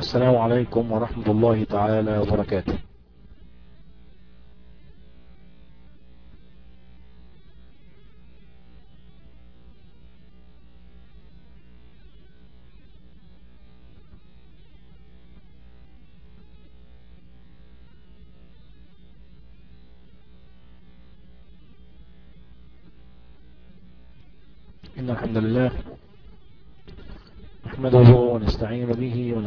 السلام عليكم ورحمة الله تعالى وبركاته. إن الحمد لله نحمده ونستعين به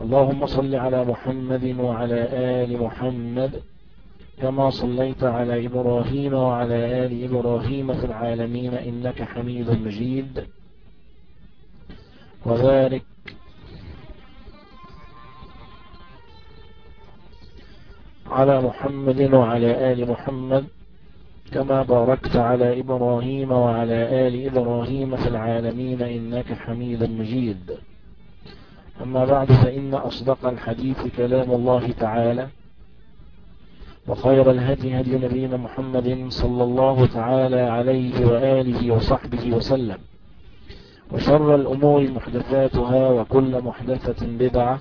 اللهم صل على محمد وعلى آل محمد كما صليت على إبراهيم وعلى آل إبراهيم في العالمين إنك حميد مجيد. وذلك على محمد وعلى آل محمد كما باركت على إبراهيم وعلى آل إبراهيم في العالمين إنك حميد مجيد. أما بعد فإن أصدق الحديث كلام الله تعالى وخير الهدي هدي نبينا محمد صلى الله تعالى عليه وآله وصحبه وسلم وشر الأمور محدثاتها وكل محدثة بدعة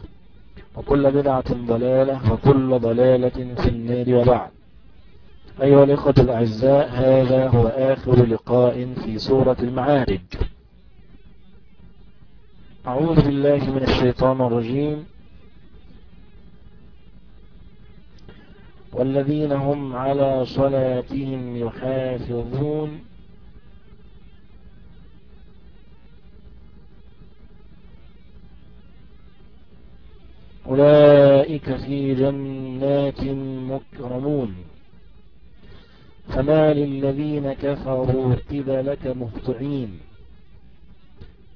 وكل بدعة ضلالة وكل ضلالة في النار وبعد. أيها الإخوة الأعزاء هذا هو آخر لقاء في سورة المعارج. أعوذ بالله من الشيطان الرجيم. والذين هم على صلاتهم يحافظون. أولئك في جنات مكرمون. فما للذين كفروا قبلك مهطعين.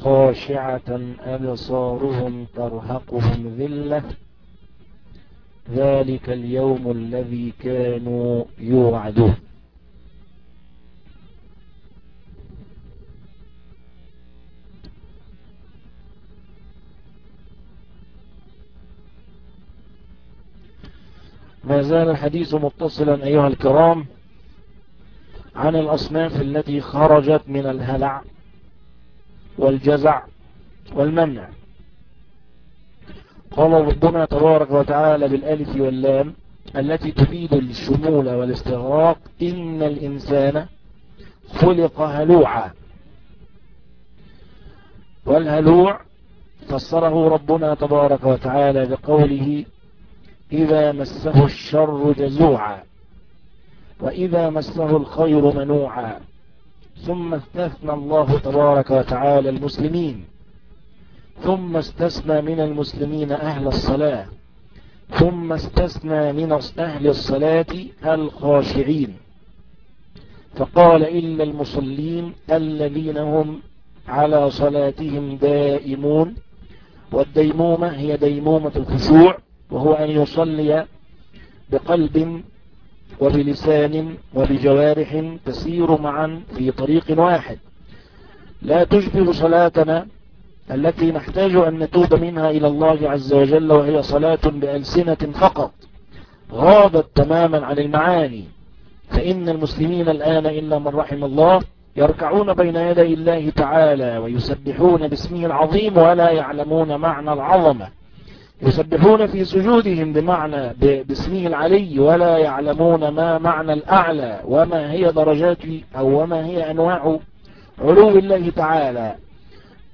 خاشعة أبصارهم ترهقهم ذلة. ذلك اليوم الذي كانوا يوعدون. ما زال الحديث متصلا أيها الكرام عن الأصناف التي خرجت من الهلع. والجزع والمنع. قال ربنا تبارك وتعالى بالألف واللام التي تفيد الشمول والاستغراق إن الإنسان خلق هلوعا. والهلوع فسره ربنا تبارك وتعالى بقوله إذا مسه الشر جزوعا وإذا مسه الخير منوعا. ثم استثنى الله تبارك وتعالى المسلمين. ثم استثنى من المسلمين أهل الصلاة. ثم استثنى من أهل الصلاة الخاشعين. فقال إلا المصلين الذين هم على صلاتهم دائمون والديمومة هي ديمومة الخشوع وهو أن يصلي بقلب وبلسان وبجوارح تسير معا في طريق واحد. لا تشبه صلاتنا التي نحتاج أن نتوب منها إلى الله عز وجل وهي صلاة بألسنة فقط. غابت تماما عن المعاني. فإن المسلمين الآن إلا من رحم الله يركعون بين يدي الله تعالى ويسبحون باسمه العظيم ولا يعلمون معنى العظمة. يسبحون في سجودهم بمعنى باسمه العلي ولا يعلمون ما معنى الأعلى وما هي درجات أو وما هي أنواع علو الله تعالى.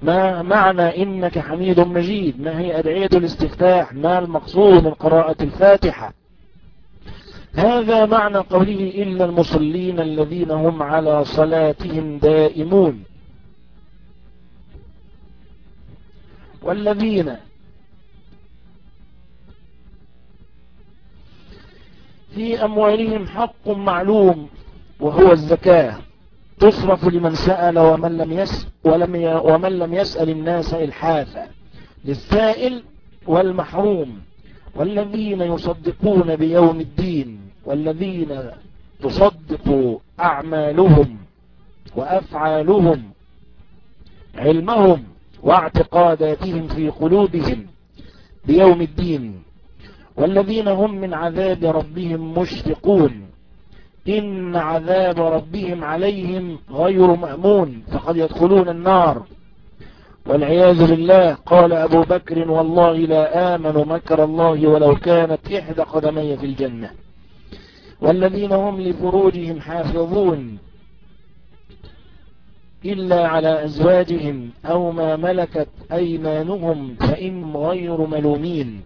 ما معنى إنك حميد مجيد؟ ما هي أدعية الاستفتاح؟ ما المقصود من قراءة الفاتحة؟ هذا معنى قوله إلا المصلين الذين هم على صلاتهم دائمون. والذين في أموالهم حق معلوم وهو الزكاة. تصرف لمن سأل ومن لم يسأل, ولم. ومن لم يسأل الناس إلحافا. للسائل والمحروم. والذين يصدقون بيوم الدين. والذين تصدق أعمالهم وأفعالهم. علمهم واعتقاداتهم في قلوبهم بيوم الدين. والذين هم من عذاب ربهم مشفقون. إن عذاب ربهم عليهم غير مأمون. فقد يدخلون النار. والعياذ بالله. قال أبو بكر والله لا آمن مكر الله ولو كانت إحدى قدمي في الجنة. والذين هم لفروجهم حافظون. إلا على أزواجهم أو ما ملكت أيمانهم فإنهم غير ملومين.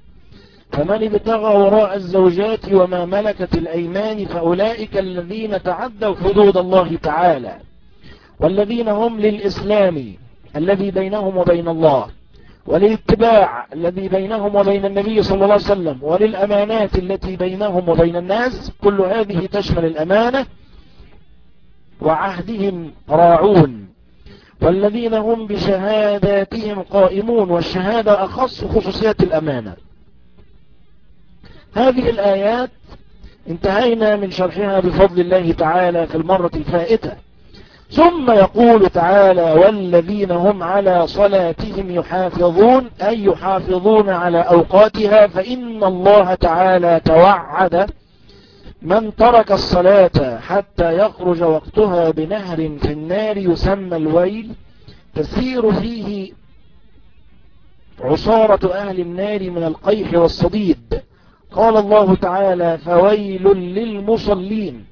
فمن ابتغى وراء الزوجات وما ملكت الأيمان فأولئك الذين تعدوا حدود الله تعالى والذين هم للإسلام الذي بينهم وبين الله وللاتباع الذي بينهم وبين النبي صلى الله عليه وسلم وللأمانات التي بينهم وبين الناس كل هذه تشمل الأمانة وعهدهم راعون والذين هم بشهاداتهم قائمون والشهادة أخص خصوصيات الأمانة هذه الآيات انتهينا من شرحها بفضل الله تعالى في المرة الفائتة. ثم يقول تعالى والذين هم على صلاتهم يحافظون أي يحافظون على أوقاتها فإن الله تعالى توعد من ترك الصلاة حتى يخرج وقتها بنهر في النار يسمى الويل. تسير فيه عصارة أهل النار من القيح والصديد. قال الله تعالى فويل للمصلين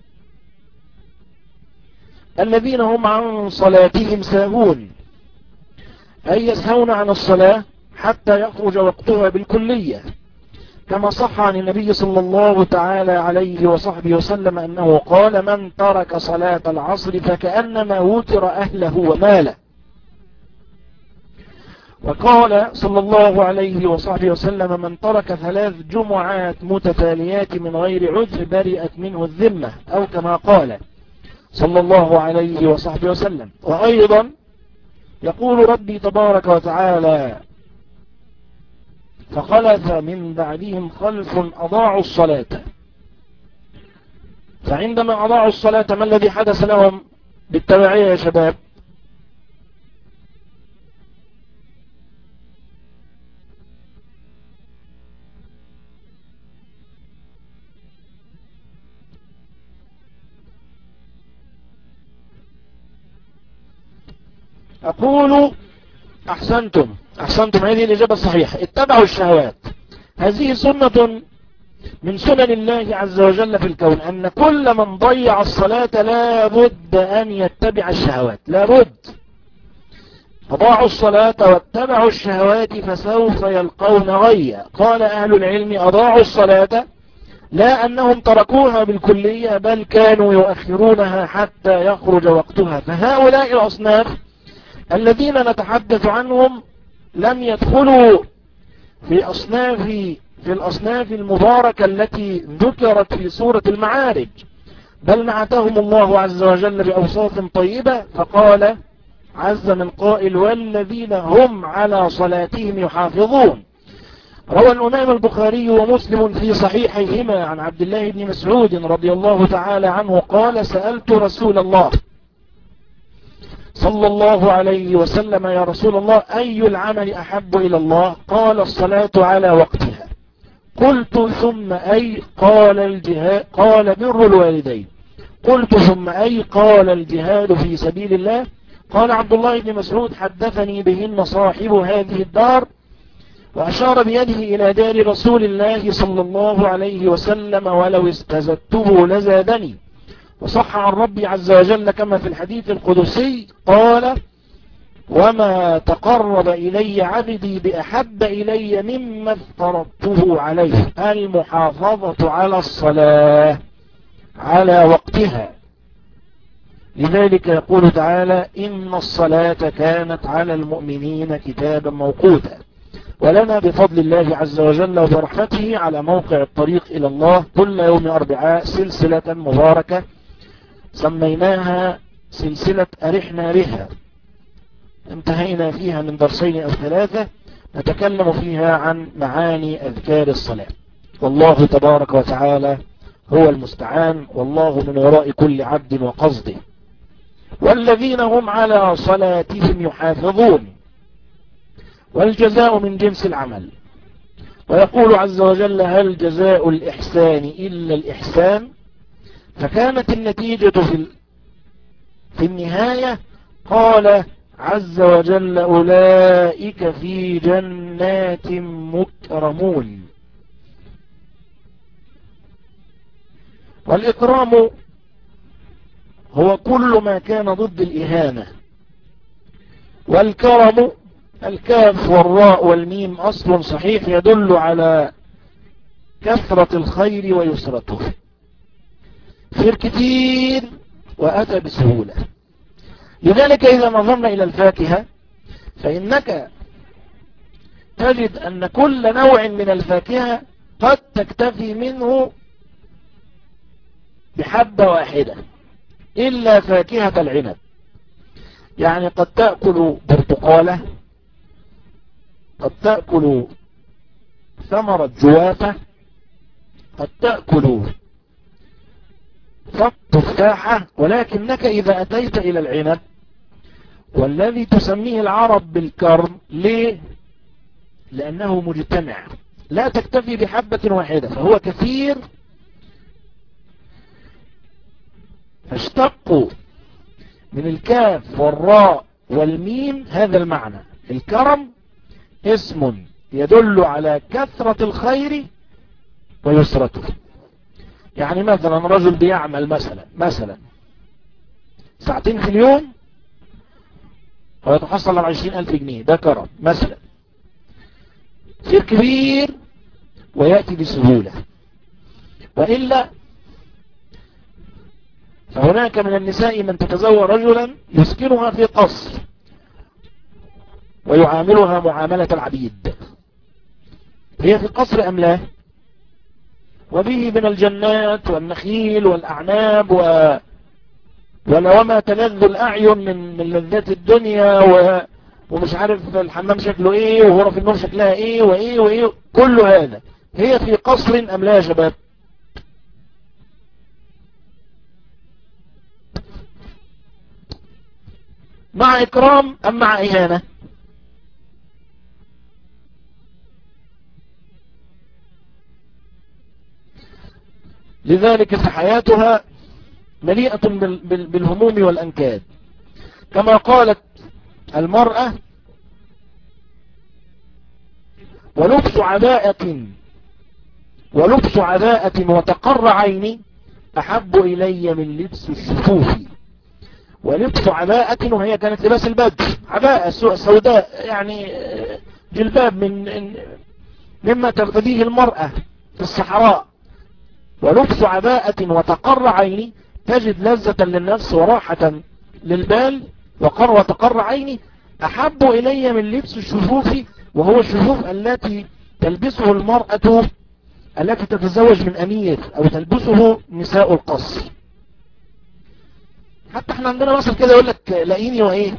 الذين هم عن صلاتهم ساهون أي يسهون عن الصلاة حتى يخرج وقتها بالكلية كما صح عن النبي صلى الله تعالى عليه وصحبه وسلم أنه قال من ترك صلاة العصر فكأنما وتر أهله وماله. وقال صلى الله عليه وصحبه وسلم من ترك ثلاث جمعات متتاليات من غير عذر برئت منه الذمة أو كما قال صلى الله عليه وصحبه وسلم. وأيضا يقول ربي تبارك وتعالى فخلف من بعدهم خلف أضاعوا الصلاة. فعندما أضاعوا الصلاة ما الذي حدث لهم بالتبعية يا شباب؟ أقول أحسنتم. أحسنتم. هذه الإجابة الصحيحة اتبعوا الشهوات. هذه سنة من سنن الله عز وجل في الكون أن كل من ضيع الصلاة لابد أن يتبع الشهوات. لابد أضاعوا الصلاة واتبعوا الشهوات فسوف يلقون غيا. قال أهل العلم أضاعوا الصلاة لا أنهم تركوها بالكلية بل كانوا يؤخرونها حتى يخرج وقتها. فهؤلاء الأصناف الذين نتحدث عنهم لم يدخلوا في أصناف في الأصناف المباركة التي ذكرت في سورة المعارج. بل نعتهم الله عز وجل بأوصاف طيبة فقال عز من قائل والذين هم على صلاتهم يحافظون روى الأمام البخاري ومسلم في صحيحيهما عن عبد الله بن مسعود رضي الله تعالى عنه قال سألت رسول الله صلى الله عليه وسلم يا رسول الله أي العمل أحب إلى الله؟ قال الصلاة على وقتها. قلت ثم أي؟ قال الجهاد قال بر الوالدين. قلت ثم أي؟ قال الجهاد في سبيل الله. قال عبد الله بن مسعود حدثني بهن صاحب هذه الدار وأشار بيده إلى دار رسول الله صلى الله عليه وسلم ولو استزدته لزادني. وصح عن ربي عز وجل كما في الحديث القدسي قال وما تقرب إلي عبدي بأحب إلي مما افترضته عليه المحافظة على الصلاة على وقتها. لذلك يقول تعالى إن الصلاة كانت على المؤمنين كتابا موقوتا. ولنا بفضل الله عز وجل وبرحمته على موقع الطريق إلى الله كل يوم أربعاء سلسلة مباركة سميناها سلسلة أرحنا بها. انتهينا فيها من درسين أو ثلاثة نتكلم فيها عن معاني أذكار الصلاة. والله تبارك وتعالى هو المستعان والله من وراء كل عبد وقصده والذين هم على صلاتهم يحافظون. والجزاء من جنس العمل. ويقول عز وجل هل جزاء الإحسان إلا الإحسان؟ فكانت النتيجة في في النهاية قال عز وجل أولئك في جنات مكرمون. والإكرام هو كل ما كان ضد الإهانة. والكرم الكاف والراء والميم أصل صحيح يدل على كثرة الخير ويسرته. خير كتير وأتى بسهولة. لذلك إذا نظرنا إلى الفاكهة فإنك تجد أن كل نوع من الفاكهة قد تكتفي منه بحبة واحدة إلا فاكهة العنب. يعني قد تأكل برتقالة قد تأكل ثمرة جوافة قد تأكل تفاحة ولكنك إذا أتيت إلى العنب والذي تسميه العرب بالكرم ليه؟ لأنه مجتمع. لا تكتفي بحبة واحدة فهو كثير. فاشتقوا من الكاف والراء والميم هذا المعنى. الكرم اسم يدل على كثرة الخير ويسرته. يعني مثلا رجل بيعمل مثلا مثلا ساعتين في اليوم ويتحصل على عشرين ألف جنيه ده كرم مثلا. خير كبير ويأتي بسهولة. وإلا فهناك من النساء من تتزوج رجلا يسكنها في قصر ويعاملها معاملة العبيد. هي في القصر أم لا؟ وبه من الجنات والنخيل والأعناب و ولوما تلذ الأعين من من لذات الدنيا و... ومش عارف الحمام شكله إيه وغرف النوم شكلها إيه وإيه وإيه. كل هذا هي في قصر أم لا يا شباب؟ مع إكرام أم مع إهانة؟ لذلك فحياتها مليئة بالهموم والأنكاد. كما قالت المرأة ولبس عباءة ولبس عباءة وتقر عيني أحب إلي من لبس الشفوف. ولبس عباءة وهي كانت لباس البدر عباءة سوداء يعني جلباب من مما ترتديه المرأة في الصحراء. ولبس عباءة وتقر عيني تجد لذة للنفس وراحة للبال وقر وتقر عيني. أحب إلي من لبس الشفوف وهو الشفوف التي تلبسه المرأة التي تتزوج من أمير أو تلبسه نساء القصر. حتى إحنا عندنا مثل كده يقول لك لاقيني وإيه؟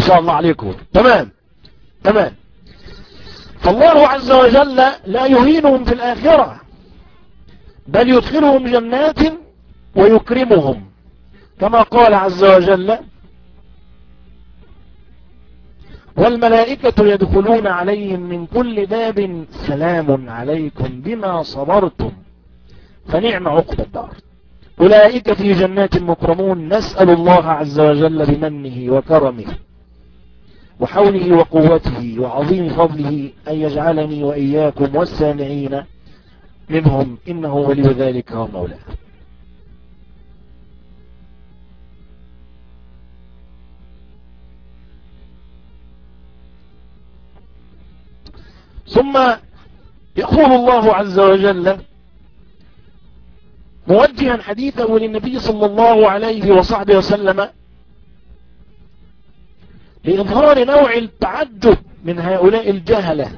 شاء الله عليكم. تمام. تمام. فالله عز وجل لا يهينهم في الآخرة بل يدخلهم جنات ويكرمهم. كما قال عز وجل والملائكة يدخلون عليهم من كل باب سلام عليكم بما صبرتم فنعم عقب الدار. أولئك في جنات مكرمون نسأل الله عز وجل بمنه وكرمه. وحوله وقوته وعظيم فضله أن يجعلني وإياكم والسامعين منهم. إنه ولي ذلك ومولاه. ثم يقول الله عز وجل موجها حديثه للنبي صلى الله عليه وصحبه وسلم لإظهار نوع التعجب من هؤلاء الجهلة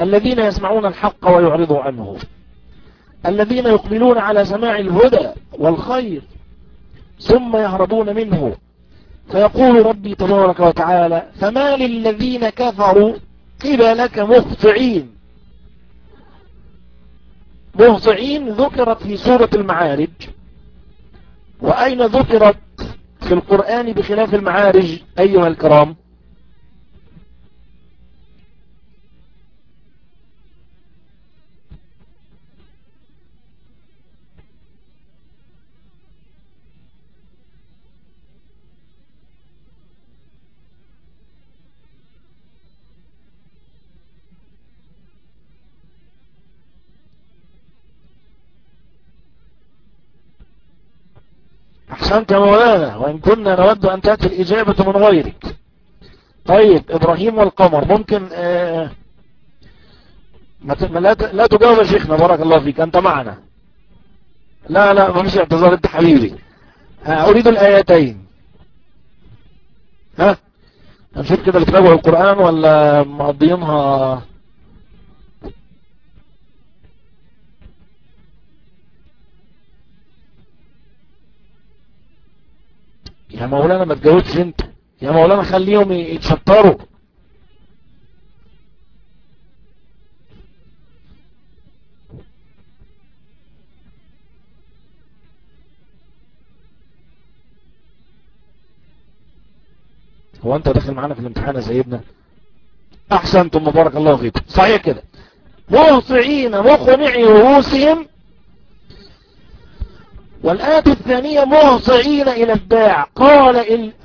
الذين يسمعون الحق ويعرضوا عنه. الذين يقبلون على سماع الهدى والخير ثم يهربون منه. فيقول ربي تبارك وتعالى فما للذين كفروا قبلك مهطعين. مهطعين ذكرت في سورة المعارج. وأين ذكرت في القرآن بخلاف المعارج أيها الكرام. أحسنت مولانا وإن كنا نود أن تأتي الإجابة من غيرك. طيب إبراهيم والقمر ممكن آه لا تجاوب شيخنا بارك الله فيك أنت معنا. لا لا ما مش اعتذار أنت حبيبي أريد الآيتين. ها؟ هنشوف كده بتراجعوا القرآن ولا مقضيينها يا مولانا ما تجاوبش انت. يا مولانا خليهم يتشطروا. هو انت داخل معانا في الامتحان يا سيدنا؟ أحسنتم مبارك الله فيكم. صحيح كده. مهطعين مقنعي رؤوسهم والآية الثانية مهطعين إلى الداع قال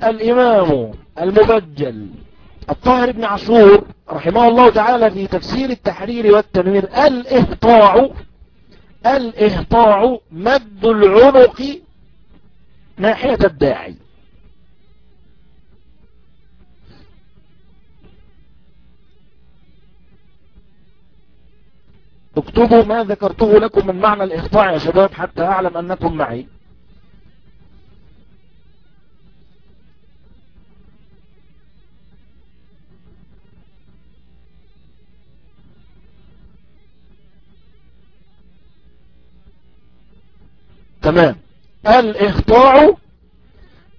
الإمام المبجل الطاهر بن عاشور رحمه الله تعالى في تفسير التحرير والتنوير الإهطاع الإهطاع مد العنق ناحية الداعي اكتبوا ما ذكرته لكم من معنى الإخطاع يا شباب حتى أعلم أنكم معي. تمام. الإخطاع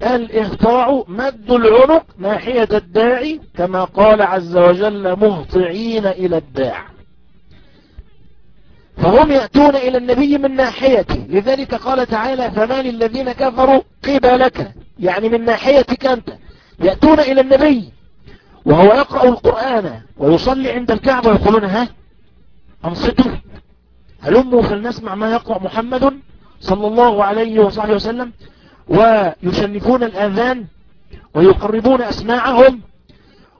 الإخطاع مد العنق ناحية الداعي كما قال عز وجل مهطعين إلى الداع. فهم يأتون إلى النبي من ناحيته لذلك قال تعالى فما للذين كفروا قبلك. يعني من ناحيتك أنت. يأتون إلى النبي وهو يقرأ القرآن ويصلي عند الكعبة ويقولون ها؟ أنصتوا. هلموا فلنسمع ما يقرأ محمد صلى الله عليه وصحبه وسلم. ويشنفون الآذان ويقربون أسماعهم.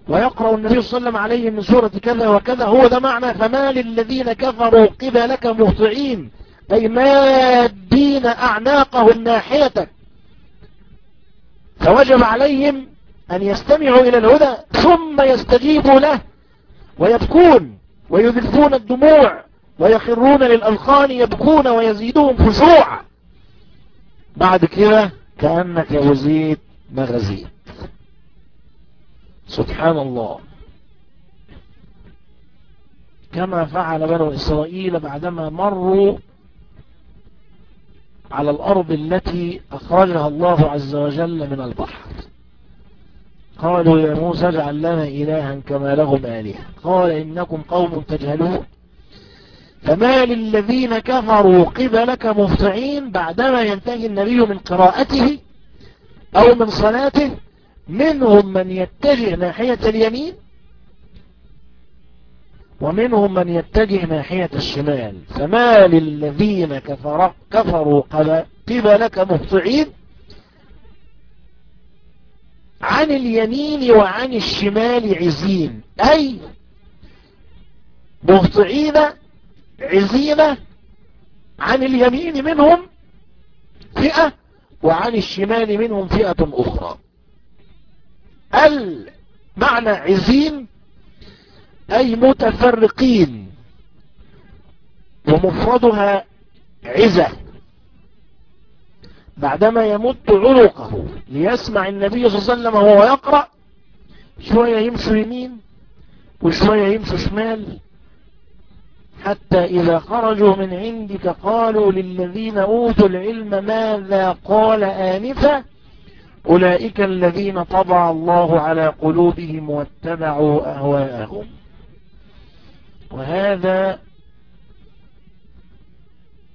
ويقرأ النبي صلى الله عليه وسلم عليه من سورة كذا وكذا هو ده معنى فما للذين كفروا قبلك مهطعين أي مادين أعناقهم ناحيتك فوجب عليهم أن يستمعوا إلى الهدى ثم يستجيبوا له ويبكون ويذلفون الدموع ويخرون للألقان يبكون ويزيدهم خشوعا بعد كده كأنك يزيد مغزيت سبحان الله. كما فعل بنو إسرائيل بعدما مروا على الأرض التي أخرجها الله عز وجل من البحر. قالوا يا موسى اجعل لنا إلها كما لهم آلهة. قال إنكم قوم تجهلون. فما للذين كفروا قبلك مهطعين بعدما ينتهي النبي من قراءته أو من صلاته منهم من يتجه ناحية اليمين ومنهم من يتجه ناحية الشمال. فما للذين كفر كفروا قبلك مهطعين عن اليمين وعن الشمال عزين. أي مهطعين عزين عن اليمين منهم فئة وعن الشمال منهم فئة أخرى. المعنى عزين أي متفرقين ومفردها عزة. بعدما يمد عنقه ليسمع النبي صلى الله عليه وسلم وهو يقرأ شوية يمشوا يمين وشوية يمشوا شمال حتى إذا خرجوا من عندك قالوا للذين أوتوا العلم ماذا قال آنفا؟ أولئك الذين طبع الله على قلوبهم واتبعوا أهواءهم. وهذا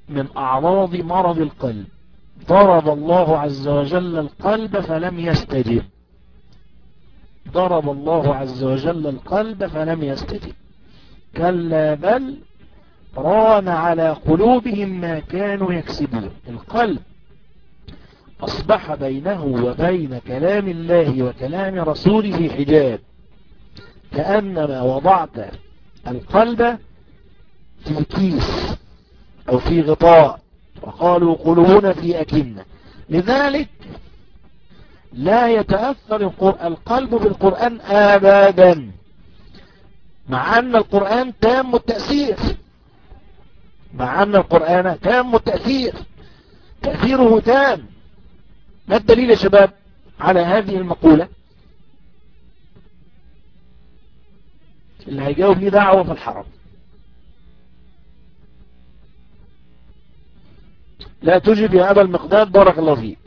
من أعراض مرض القلب. ضرب الله عز وجل القلب فلم يستجب. ضرب الله عز وجل القلب فلم يستجب. كلا بل ران على قلوبهم ما كانوا يكسبون. القلب أصبح بينه وبين كلام الله وكلام رسوله حجاب. كأنما وضعت القلب في كيس أو في غطاء وقالوا قلوبنا في أكنة. لذلك لا يتأثر القلب بالقرآن أبدا مع أن القرآن تام التأثير. مع أن القرآن تام التأثير. تأثيره تام. ما الدليل يا شباب على هذه المقولة؟ اللي هيجاوب لي دعوة في الحرم لا تجب يا أبا المقداد بارك الله فيك.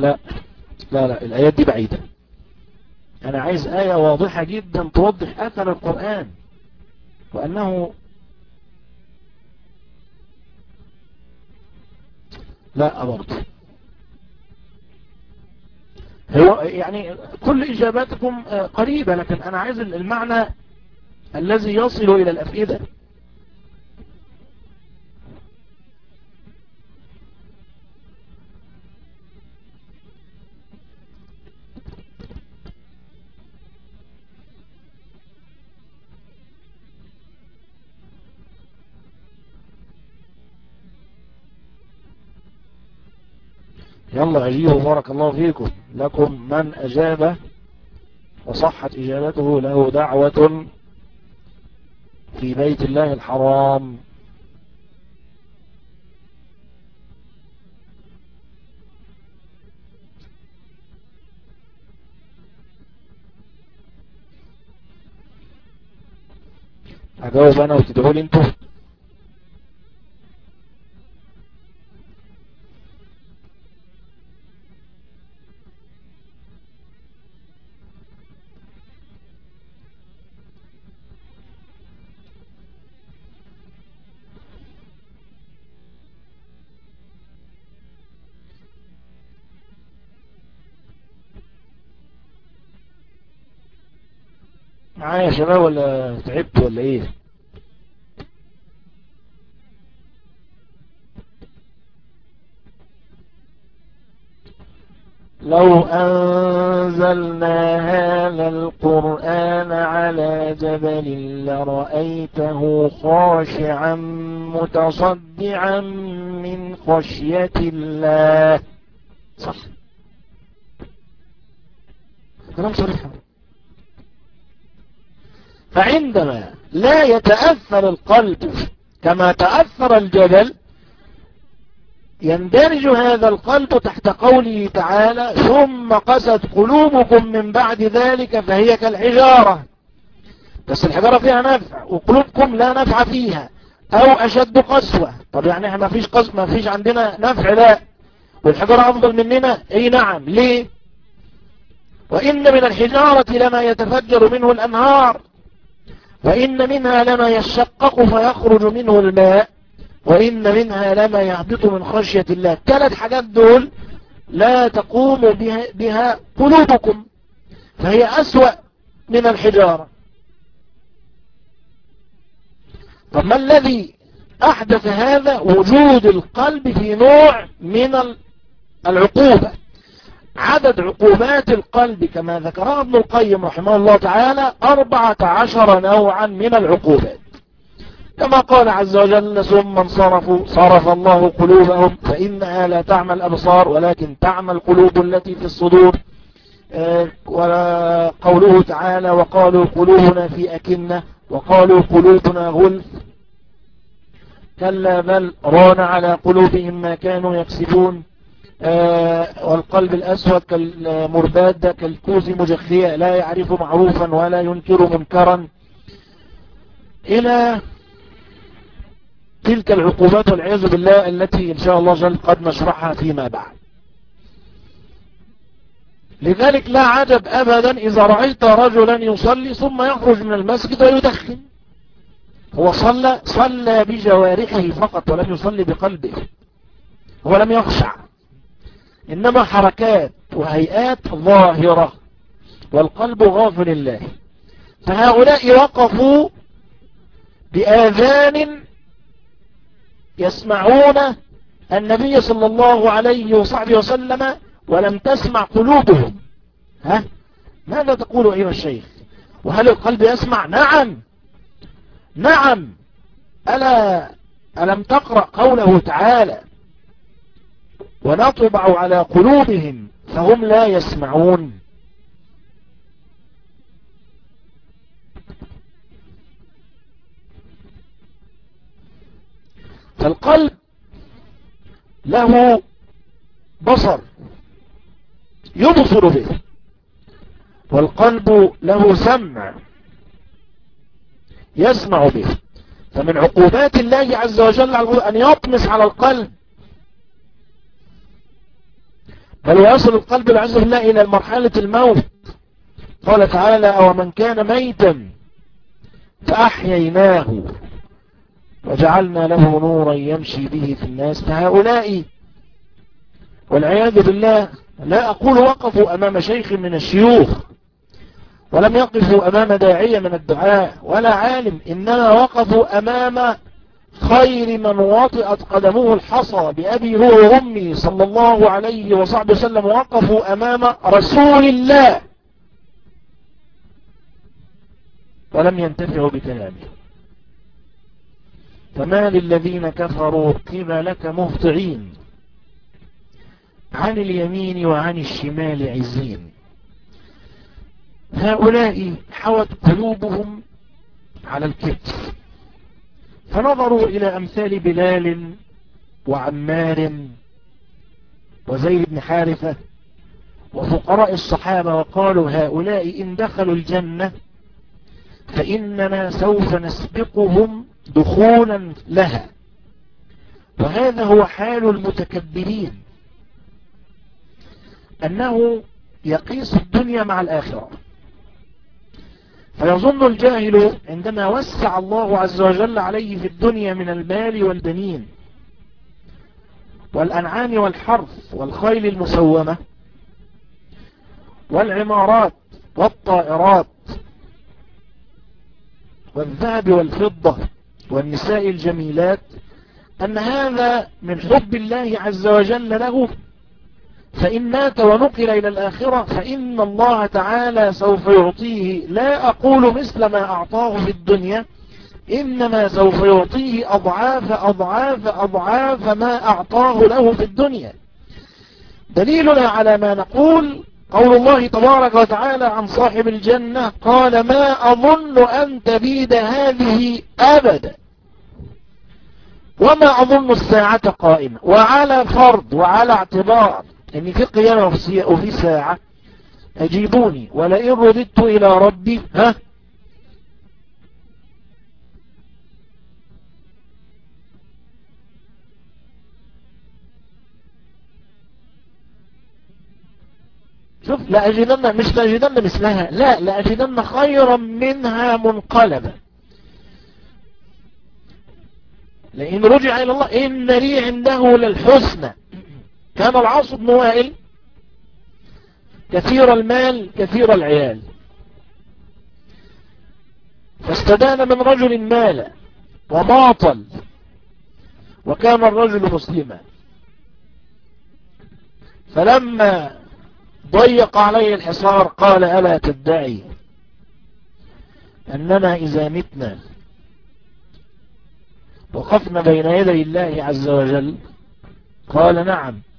لا. لا لا الآيات دي بعيدة. أنا عايز آية واضحة جدا توضح أثر القرآن. وأنه لا برضه. هو يعني كل إجاباتكم قريبة لكن أنا عايز المعنى الذي يصل إلى الأفئدة. يلا أجيبوا بارك الله فيكم. لكم من أجاب وصحت إجابته له دعوة في بيت الله الحرام. أجاوب أنا وتدعوا لي أنتوا معايا يا شباب ولا تعبت ولا إيه؟ لو أنزلنا هذا القرآن على جبل لرأيته خاشعا متصدعا من خشية الله. صح. كلام صريح. فعندما لا يتأثر القلب كما تأثر الجبل يندرج هذا القلب تحت قوله تعالى ثم قست قلوبكم من بعد ذلك فهي كالحجارة بس الحجارة فيها نفع وقلوبكم لا نفع فيها أو أشد قسوة. طب يعني إحنا ما فيش قسوة ما فيش عندنا نفع لا. والحجارة أفضل مننا؟ أي نعم. ليه؟ وإن من الحجارة لما يتفجر منه الأنهار. وإن منها لما يشقق فيخرج منه الماء وإن منها لما يهبط من خشية الله. ثلاث حاجات دول لا تقوم بها, بها قلوبكم. فهي أسوأ من الحجارة. طب ما الذي أحدث هذا وجود القلب في نوع من العقوبة؟ عدد عقوبات القلب كما ذكرها ابن القيم رحمه الله تعالى أربعة عشر نوعا من العقوبات. كما قال عز وجل ثم انصرفوا صرف الله قلوبهم فإنها لا تعمى الأبصار ولكن تعمى القلوب التي في الصدور. آه، وقوله تعالى وقالوا قلوبنا في أكنة وقالوا قلوبنا غلف. كلا بل ران على قلوبهم ما كانوا يكسبون. آه، والقلب الأسود كالمرباد كالكوز مجخية لا يعرف معروفا ولا ينكر منكرا. إلى تلك العقوبات والعياذ بالله التي إن شاء الله جل قد نشرحها فيما بعد. لذلك لا عجب أبدا إذا رأيت رجلا يصلي ثم يخرج من المسجد ويدخن. هو صلى صلى بجوارحه فقط ولم يصلي بقلبه هو لم يخشع. إنما حركات وهيئات ظاهرة والقلب غافل الله فهؤلاء وقفوا بآذان يسمعون النبي صلى الله عليه وصحبه وسلم ولم تسمع قلوبهم. ها؟ ماذا تقول أيها الشيخ؟ وهل القلب يسمع؟ نعم. نعم. ألا ألم تقرأ قوله تعالى ونطبع على قلوبهم فهم لا يسمعون. فالقلب له بصر يبصر به والقلب له سمع يسمع به. فمن عقوبات الله عز وجل أن يطمس على القلب بل ويصل القلب العز بالله إلى مرحلة الموت. قال تعالى أو من كان ميتا فأحييناه وجعلنا له نورا يمشي به في الناس. فهؤلاء والعياذ بالله لا أقول وقفوا أمام شيخ من الشيوخ ولم يقفوا أمام داعية من الدعاء ولا عالم إنما وقفوا أمام خير من وطئت قدمه الحصى بأبي هو وأمي صلى الله عليه وصحبه وسلم وقفوا أمام رسول الله. ولم ينتفعوا بكلامه. فما للذين كفروا قبلك مهطعين. عن اليمين وعن الشمال عزين. هؤلاء حوت قلوبهم على الكتف. فنظروا إلى أمثال بلال وعمار وزيد بن حارثة وفقراء الصحابة وقالوا هؤلاء إن دخلوا الجنة فإننا سوف نسبقهم دخولا لها. وهذا هو حال المتكبرين أنه يقيس الدنيا مع الآخرة. فيظن الجاهل عندما وسع الله عز وجل عليه في الدنيا من المال والبنين والأنعام والحرث والخيل المسومة والعمارات والطائرات والذهب والفضة والنساء الجميلات أن هذا من حب الله عز وجل له. فإن مات ونقل إلى الآخرة فإن الله تعالى سوف يعطيه. لا أقول مثل ما أعطاه في الدنيا إنما سوف يعطيه أضعاف أضعاف أضعاف ما أعطاه له في الدنيا. دليلنا على ما نقول قول الله تبارك وتعالى عن صاحب الجنة قال ما أظن أن تبيد هذه أبدا. وما أظن الساعة قائمة. وعلى فرض وعلى اعتبار. أن في قيامة وفي ساعة أجيبوني ولئن رددت إلى ربي ها؟ شوف لأجدن مش لأجدن مثلها لا لأجدن خيرا منها منقلبا. لئن رجع إلى الله إن لي عنده للحسنى. كان العاص بن وائل كثير المال كثير العيال. فاستدان من رجل مال وماطل وكان الرجل مسلما. فلما ضيق عليه الحصار قال ألا تدعي أننا إذا متنا وقفنا بين يدي الله عز وجل؟ قال نعم.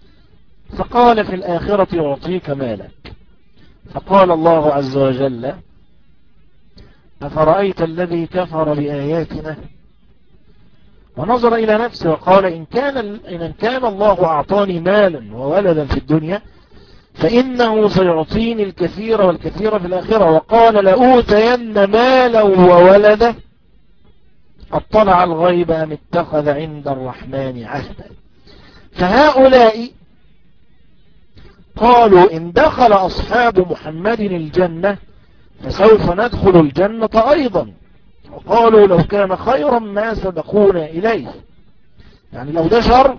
فقال في الآخرة يعطيك مالك. فقال الله عز وجل أفرأيت الذي كفر بآياتنا؟ ونظر إلى نفسه وقال إن كان, إن كان الله أعطاني مالا وولدا في الدنيا فإنه سيعطيني الكثير والكثير في الآخرة. وقال لأوتين مالا وولدا. أطلع الغيب أم اتخذ عند الرحمن عهدا؟ فهؤلاء قالوا إن دخل أصحاب محمد الجنة فسوف ندخل الجنة أيضا. وقالوا لو كان خيرا ما سبقونا إليه. يعني لو ده شر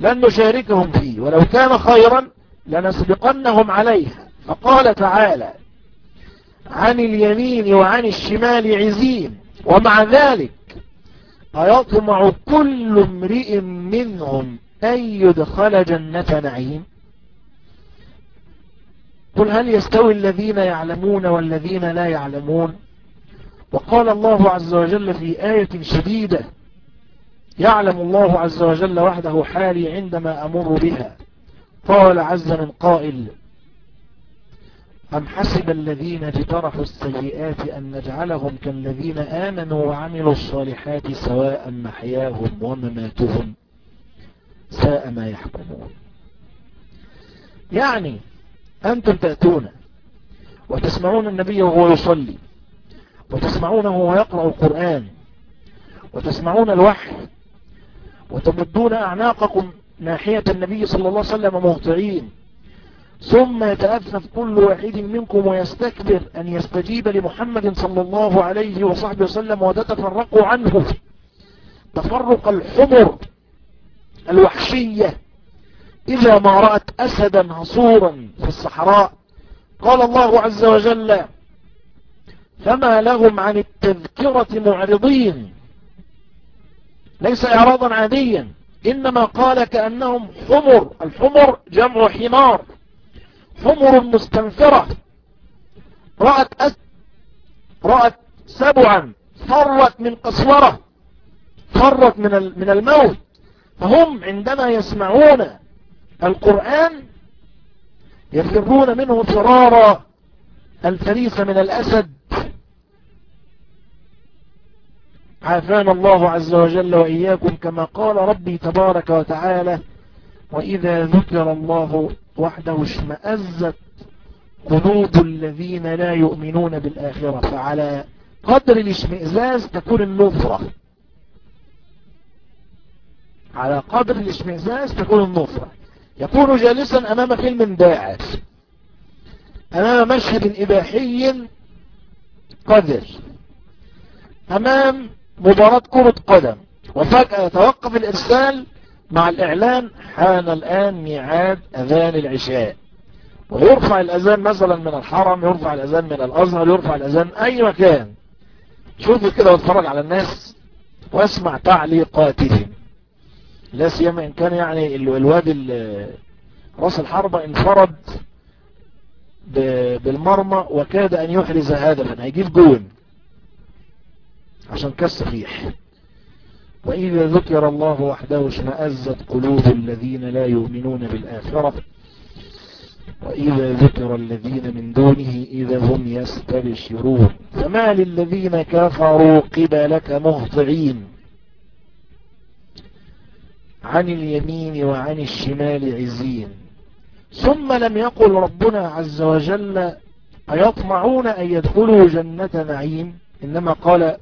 لن نشاركهم فيه ولو كان خيرا لنسبقنهم عليها. فقال تعالى عن اليمين وعن الشمال عزين ومع ذلك أيطمع كل امرئ منهم أن يدخل جنة نعيم؟ قل هل يستوي الذين يعلمون والذين لا يعلمون؟ وقال الله عز وجل في آية شديدة يعلم الله عز وجل وحده حالي عندما أمر بها. قال عز من قائل أم حسب الذين اجترحوا السيئات أن نجعلهم كالذين آمنوا وعملوا الصالحات سواء محياهم ومماتهم؟ ساء ما يحكمون. يعني أنتم تأتون وتسمعون النبي وهو يصلي وتسمعونه وهو يقرأ القرآن وتسمعون الوحي وتمدون أعناقكم ناحية النبي صلى الله عليه وسلم مهطعين. ثم يتأفف كل واحد منكم ويستكبر أن يستجيب لمحمد صلى الله عليه وصحبه وسلم وتتفرقوا عنه. تفرق الحمر الوحشية. إذا ما رأت أسدا هصورا في الصحراء قال الله عز وجل فما لهم عن التذكرة معرضين. ليس إعراضا عاديا. إنما قال كأنهم حمر. الحمر جمع حمار. حمر مستنفرة. رأت أس رأت سبعا فرت من قسورة فرت من من الموت. فهم عندما يسمعون القرآن يفرون منه فرارا الفريس من الأسد. عافانا الله عز وجل وإياكم كما قال ربي تبارك وتعالى وإذا ذكر الله وحده اشمأزت قلوب الذين لا يؤمنون بالآخرة فعلى قدر الاشمئزاز تكون النفرة على قدر الاشمئزاز تكون النفرة يكون جالسا أمام فيلم داعس أمام مشهد إباحي قذر أمام مباراة كرة قدم. وفجأة يتوقف الإرسال مع الإعلان حان الآن ميعاد أذان العشاء. ويرفع الأذان مثلا من الحرم يرفع الأذان من الأزهر يرفع الأذان أي مكان. شوفوا كده واتفرج على الناس واسمع تعليقاتهم. لا سيما إن كان يعني الواد راس الحربة انفرد بالمرمى وكاد أن يحرز هدفا. هيجيب جون عشان كس ريح وإذا ذكر الله وحده اشمأزت قلوب الذين لا يؤمنون بالآخرة وإذا ذكر الذين من دونه إذا هم يستبشرون. فما للذين كفروا قبلك مهطعين. عن اليمين وعن الشمال عزين. ثم لم يقل ربنا عز وجل أيطمعون أن يدخلوا جنة نعيم؟ إنما قال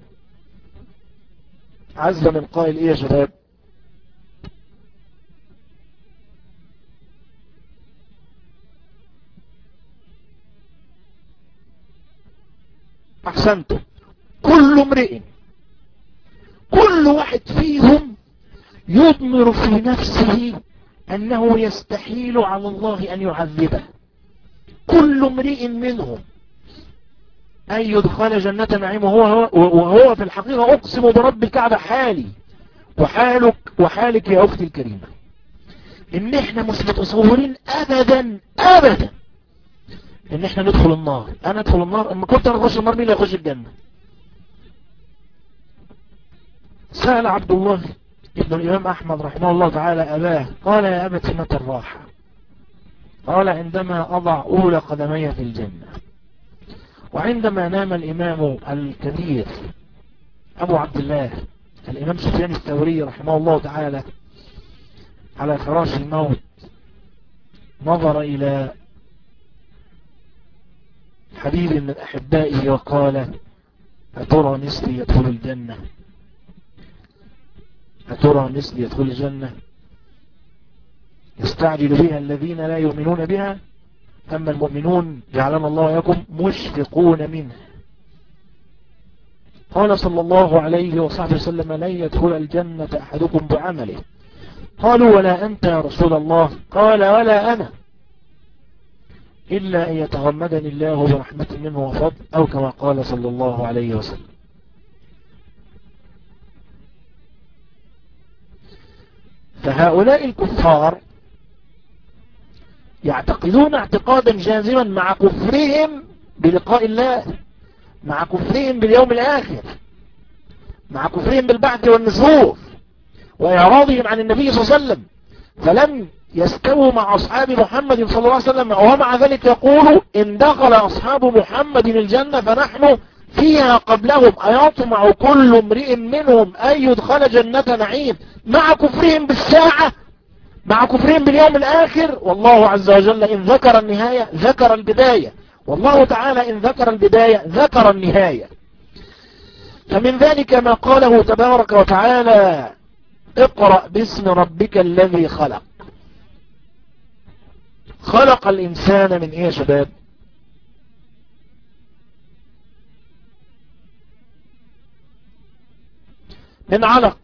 عز من قائل إيه يا شباب؟ أحسنتم. كل امرئ كل واحد فيهم يضمر في نفسه أنه يستحيل على الله أن يعذبه. كل امرئ منهم أن يدخل جنة نعيم وهو, وهو في الحقيقة أقسم برب الكعبة حالي. وحالك وحالك يا أختي الكريمة. إن إحنا مش متصورين أبدا أبدا إن إحنا ندخل النار. أنا أدخل النار أما كنت أنا أخش النار مين اللي يخش الجنة؟ سأل عبد الله ابن الإمام أحمد رحمه الله تعالى أباه قال يا أبت متى الراحة قال عندما أضع أولى قدمي في الجنة وعندما نام الإمام الكبير أبو عبد الله الإمام سفيان الثوري رحمه الله تعالى على فراش الموت نظر إلى حبيب من أحبائه وقال أترى مثلي يدخل الجنة؟ أترى مثلي يدخل الجنة؟ يستعجل بها الذين لا يؤمنون بها؟ أما المؤمنون جعلنا الله يكم مشفقون منه. قال صلى الله عليه وصحبه وسلم لن يدخل الجنة أحدكم بعمله. قالوا ولا أنت يا رسول الله. قال ولا أنا. إلا أن يتغمدني الله برحمة منه وفضل أو كما قال صلى الله عليه وسلم. فهؤلاء الكفار يعتقدون اعتقادا جازما مع كفرهم بلقاء الله مع كفرهم باليوم الآخر مع كفرهم بالبعث والنشور وإعراضهم عن النبي صلى الله عليه وسلم. فلم يستووا مع أصحاب محمد صلى الله عليه وسلم ومع ذلك يقول إن دخل أصحاب محمد الجنة فنحن فيها قبلهم. أيطمع كل امرئ منهم أن يدخل جنة نعيم. مع كفرهم بالساعة مع كفرهم باليوم الآخر. والله عز وجل إن ذكر النهاية ذكر البداية. والله تعالى إن ذكر البداية ذكر النهاية. فمن ذلك ما قاله تبارك وتعالى اقرأ باسم ربك الذي خلق. خلق الإنسان من إيه يا شباب؟ من علق.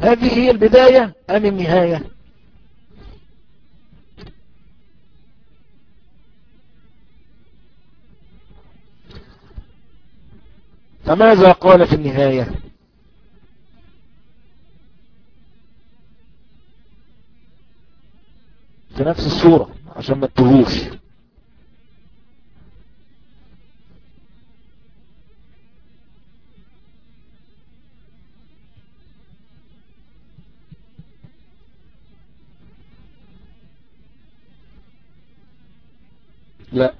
هذه هي البداية أم النهاية؟ فماذا قال في النهاية؟ في نفس الصورة عشان ما تتهوش لا.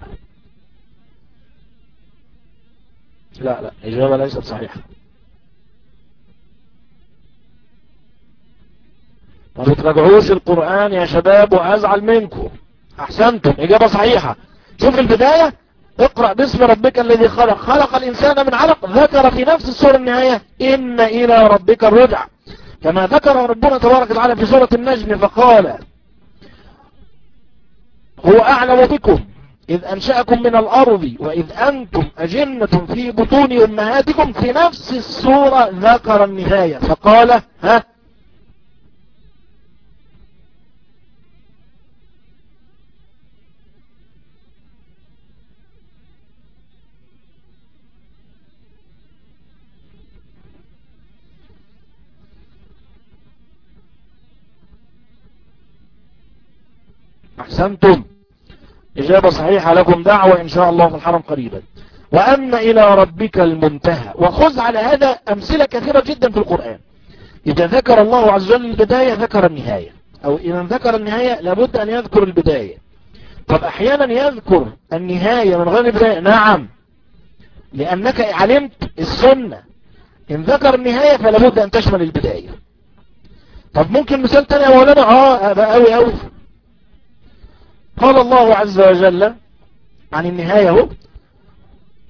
لا لا إجابة ليست صحيحة. ما بتراجعوش القرآن يا شباب وأزعل منكم. أحسنتم إجابة صحيحة. شوف البداية اقرأ باسم ربك الذي خلق. خلق الإنسان من علق ذكر في نفس السورة النهاية إن إلى ربك الرجع كما ذكر ربنا تبارك وتعالى في سورة النجم فقال هو أعلم بكم. إذ أنشأكم من الأرض وإذ أنتم أجنة في بطون أمهاتكم في نفس السورة ذكر النهاية. فقال ها؟ أحسنتم. إجابة صحيحة لكم دعوة إن شاء الله في الحرم قريبا. وأن إلى ربك المنتهى. وخذ على هذا أمثلة كثيرة جدا في القرآن. إذا ذكر الله عز وجل البداية ذكر النهاية. أو إذا ذكر النهاية لابد أن يذكر البداية. طب أحيانا يذكر النهاية من غير البداية نعم. لأنك علمت السنة. إن ذكر النهاية فلابد أن تشمل البداية. طب ممكن مثال تاني يا مولانا؟ آه بقى قوي قوي قال الله عز وجل عن النهاية هو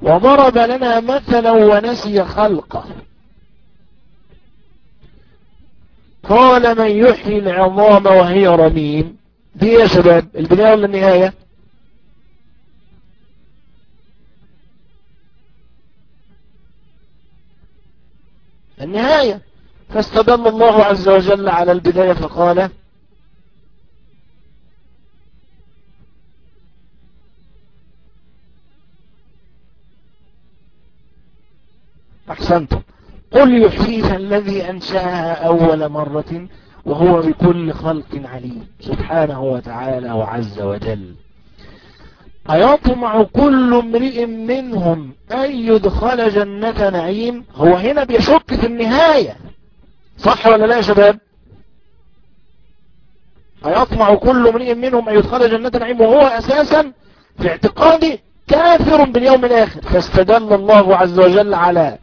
وضرب لنا مثلا ونسي خلقه. قال من يحيي العظام وهي رميم. دي يا شباب البداية ولا النهاية؟ النهاية. فاستدل الله عز وجل على البداية فقال أحسنتم. قل يحييها الذي أنشأها أول مرة وهو بكل خلق عليم. سبحانه وتعالى وعز وجل. أيطمع كل امرئ منهم أن يدخل جنة نعيم؟ هو هنا بيشك في النهاية. صح ولا لا يا شباب؟ أيطمع كل امرئ منهم أن يدخل جنة نعيم وهو أساسا في اعتقاده كافر باليوم الآخر. فاستدل الله عز وجل على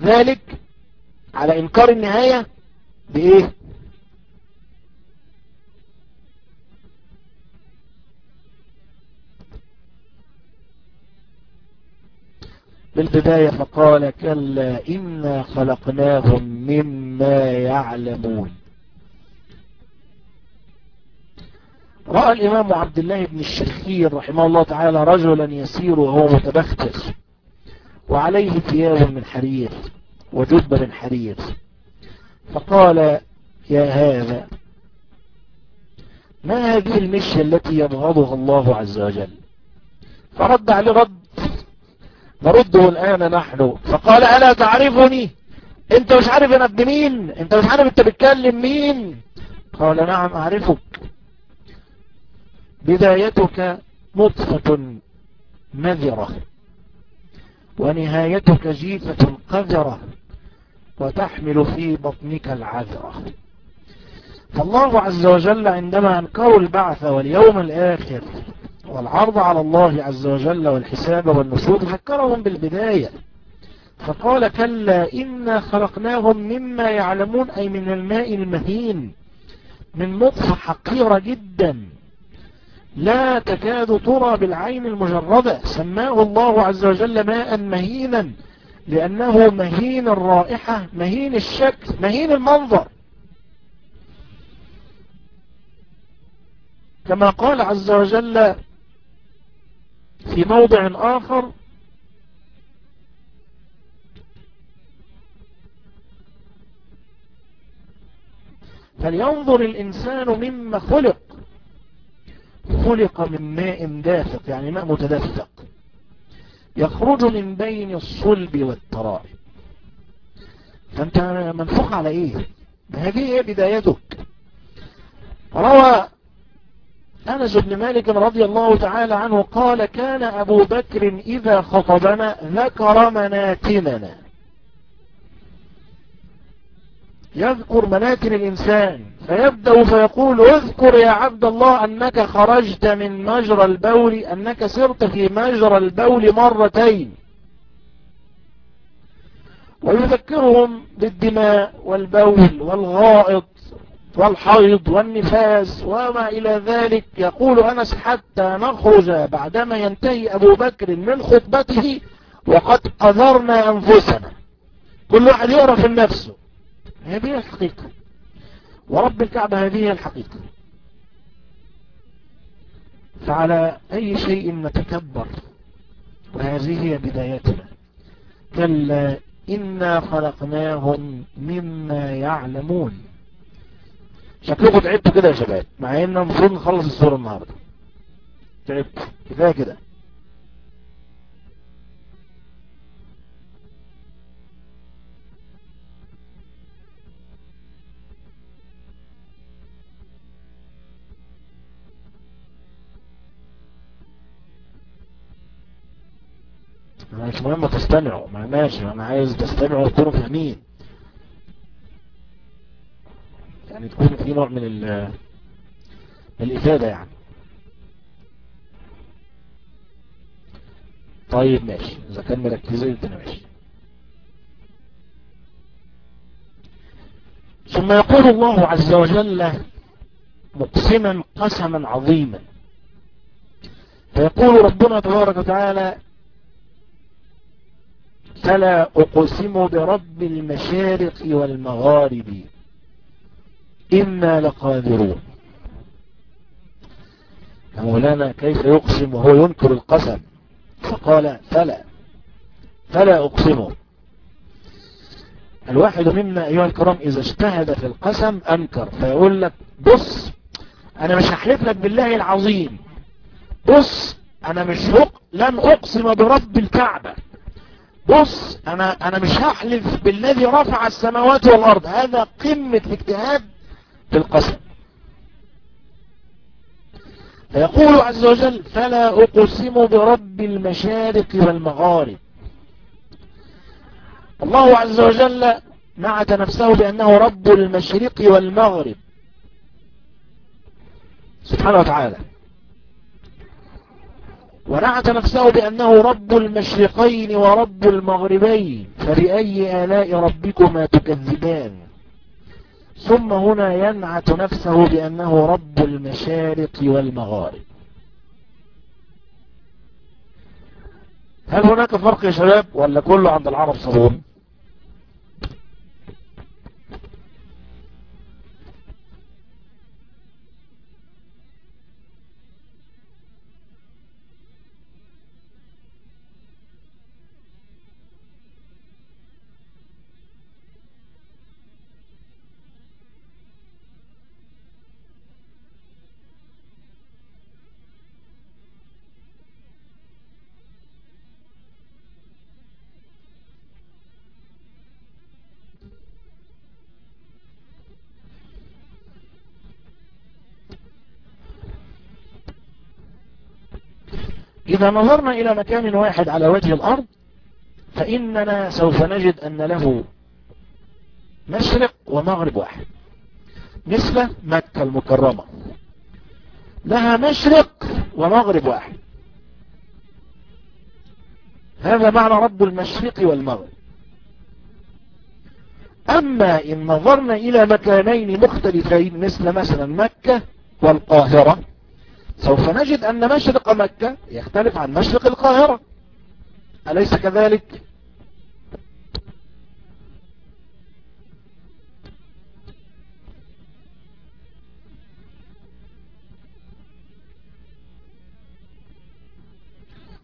ذلك على إنكار النهاية بإيه؟ بالبداية فقال كلا إنا خلقناهم مما يعلمون. رأى الإمام عبد الله بن الشخير رحمه الله تعالى رجلا يسير وهو متبختر. وعليه ثياب من حرير وجب من حرير. فقال يا هذا ما هذه المشية التي يبغضها الله عز وجل؟ فرد عليه رد نرده الآن نحن. فقال ألا تعرفني؟ أنت مش عارف أنا ابن مين؟ أنت مش عارف أنت بتكلم مين؟ قال نعم أعرفك. بدايتك نطفة مذرة ونهايتك جيفة قذرة وتحمل في بطنك العذرة. فالله عز وجل عندما أنكروا البعث واليوم الآخر والعرض على الله عز وجل والحساب والنشور ذكرهم بالبداية فقال كلا إنا خلقناهم مما يعلمون أي من الماء المهين من نطفة حقيرة جدا. لا تكاد ترى بالعين المجردة. سماه الله عز وجل ماء مهينا لأنه مهين الرائحة مهين الشكل مهين المنظر. كما قال عز وجل في موضع آخر فلينظر الإنسان مما خلق. خلق من ماء دافق يعني ماء متدفق. يخرج من بين الصلب والترائب. فأنت منفوخ على إيه؟ هذه هي بدايتك. روى أنس بن مالك رضي الله تعالى عنه قال كان أبو بكر إذا خطبنا ذكر مناتننا يذكر مناتن الإنسان فيبدأ فيقول اذكر يا عبد الله أنك خرجت من مجرى البول أنك سرت في مجرى البول مرتين. ويذكرهم بالدماء والبول والغائط والحيض والنفاس وما إلى ذلك. يقول أنس حتى نخرج بعدما ينتهي أبو بكر من خطبته وقد قذرنا أنفسنا. كل واحد يعرف النفس. هذه هي الحقيقة. ورب الكعبة هذه هي الحقيقة. فعلى أي شيء نتكبر وهذه هي بدايتنا. كلا إنا خلقناهم مما يعلمون. شكلكم تعبتوا كده يا شباب مع ان المفروض نخلص الصورة النهاردة. تعبتوا كفاية كده. مش مهم تستمعوا. ما ماشي أنا عايز تستمعوا وتكونوا فاهمين. يعني تكون في نوع من الإفادة يعني. طيب ماشي. إذا كان مركزين الدنيا ماشي. ثم يقول الله عز وجل مقسما قسما عظيما. فيقول ربنا تبارك وتعالى فلا أقسم برب المشارق والمغارب إنا لقادرون. مولانا كيف يقسم وهو ينكر القسم؟ فقال فلا فلا أقسمه الواحد منا أيها الكرام إذا اجتهد في القسم أنكر فيقول لك بص أنا مش هحلف لك بالله العظيم. بص أنا مش هق... لن أقسم برب الكعبة. بص أنا, أنا مش هحلف بالذي رفع السماوات والأرض. هذا قمة الاجتهاد في القسم فيقول عز وجل فلا أقسم برب المشارق والمغارب. الله عز وجل نعت نفسه بأنه رب المشرق والمغرب. سبحانه وتعالى. ونعت نفسه بأنه رب المشرقين ورب المغربين فبأي آلاء ربكما تكذبان؟ ثم هنا ينعت نفسه بأنه رب المشارق والمغارب. هل هناك فرق يا شباب ولا كله عند العرب صابون؟ إذا نظرنا إلى مكان واحد على وجه الأرض فإننا سوف نجد أن له مشرق ومغرب واحد مثل مكة المكرمة. لها مشرق ومغرب واحد. هذا معنى رب المشرق والمغرب. أما إن نظرنا إلى مكانين مختلفين مثل مثلا مكة والقاهرة سوف نجد أن مشرق مكة يختلف عن مشرق القاهرة. أليس كذلك؟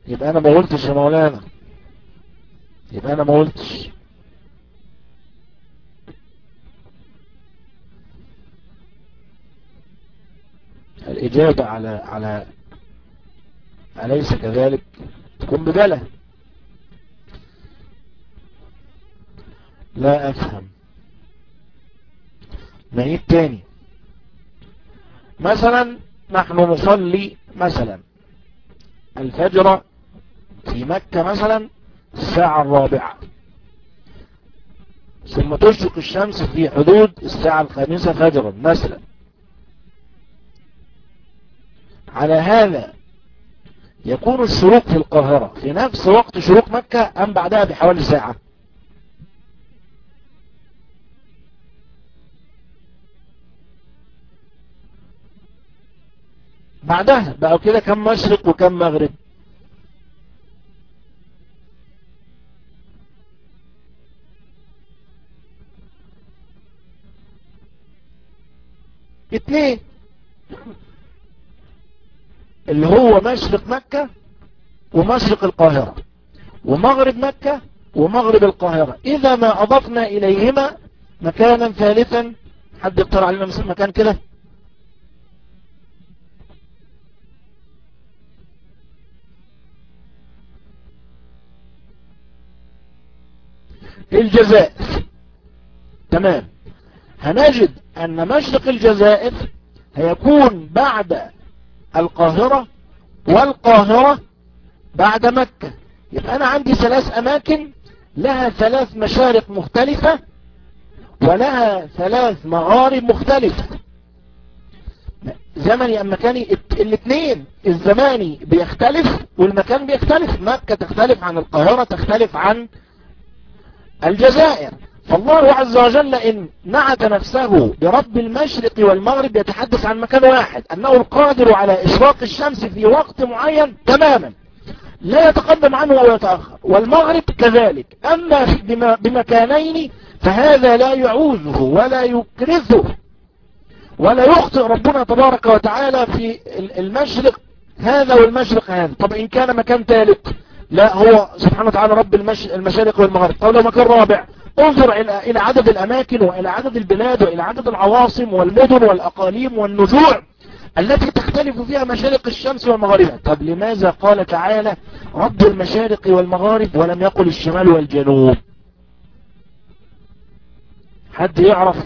يبقى أنا ما قلتش يا مولانا. يبقى أنا ما قلتش. الإجابة على على أليس كذلك؟ تكون ببلة لا أفهم. نعيد تاني. مثلا نحن نصلي مثلا الفجر في مكة مثلا الساعة الرابعة. ثم تشرق الشمس في حدود الساعة الخامسة فجرا مثلا. على هذا يكون الشروق في القاهرة. في نفس وقت شروق مكة أم بعدها بحوالي ساعة. بعدها بقوا كده كم مشرق وكم مغرب. اتنين. اللي هو مشرق مكة ومشرق القاهرة ومغرب مكة ومغرب القاهرة. إذا ما أضفنا إليهما مكانا ثالثا حد يقترح علينا مثل مكان كده؟ الجزائر. تمام. هنجد أن مشرق الجزائر هيكون بعد القاهرة والقاهرة بعد مكة. يبقى أنا عندي ثلاث أماكن لها ثلاث مشارق مختلفة ولها ثلاث مغارب مختلفة. زمني أم مكاني الاثنين الزماني بيختلف والمكان بيختلف. مكة تختلف عن القاهرة تختلف عن الجزائر. فالله عز وجل إن نعت نفسه برب المشرق والمغرب يتحدث عن مكان واحد أنه القادر على إشراق الشمس في وقت معين تماما. لا يتقدم عنه أو يتأخر. والمغرب كذلك. أما بمكانين فهذا لا يعوزه ولا يكرزه ولا يخطئ ربنا تبارك وتعالى في المشرق. هذا والمشرق هذا. طب إن كان مكان ثالث؟ لا هو سبحانه وتعالى رب المشارق والمغرب. طب لو مكان رابع انظر إلى عدد الأماكن وإلى عدد البلاد وإلى عدد العواصم والمدن والأقاليم والنزوع التي تختلف فيها مشارق الشمس والمغارب طب لماذا قال تعالى رب المشارق والمغارب ولم يقل الشمال والجنوب؟ حد يعرف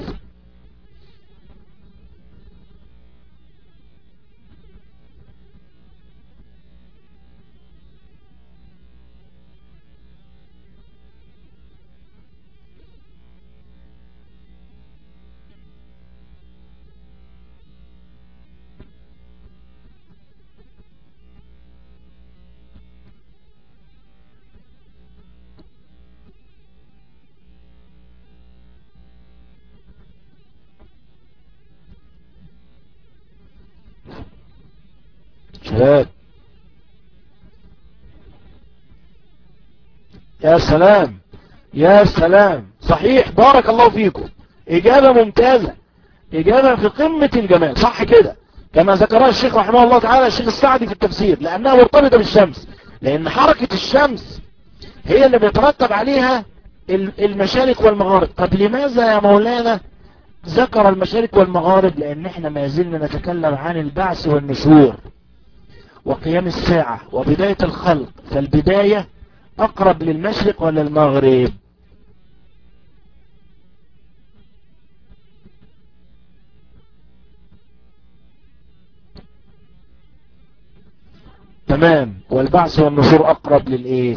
شباب يا سلام يا سلام صحيح بارك الله فيكم إجابة ممتازة إجابة في قمة الجمال صح كده كما ذكرها الشيخ رحمه الله تعالى الشيخ السعدي في التفسير لأنها مرتبطة بالشمس لأن حركة الشمس هي اللي بيترتب عليها المشارق والمغارب طب لماذا يا مولانا ذكر المشارق والمغارب لأن إحنا ما زلنا نتكلم عن البعث والنشور وقيام الساعة وبداية الخلق فالبداية أقرب للمشرق ولا المغرب؟ تمام. والبعث والنشور أقرب للإيه؟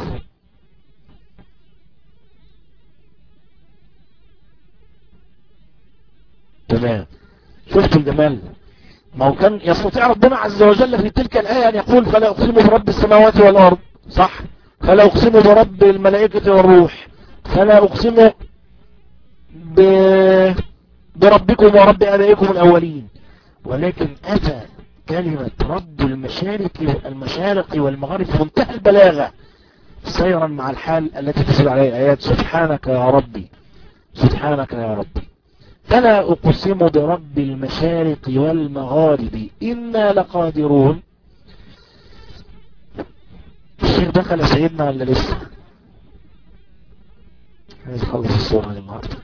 تمام. شفت الجمال؟ ما هو كان يستطيع ربنا عز وجل في تلك الآية أن يقول فلا أقسم برب السماوات والأرض. صح. فلا أقسم برب الملائكة والروح. فلا أقسم ب... بربكم ورب أبائكم الأولين. ولكن أتى كلمة رب المشارق المشارق والمغارب في منتهى البلاغة. سيرا مع الحال التي تسل عليه الآيات. سبحانك يا ربي. سبحانك يا ربي. فلا أقسم برب المشارق والمغارب؟ إنا لقادرون. الشيخ دخل سيدنا ولا لسه؟ عايز أخلص الصورة النهارده.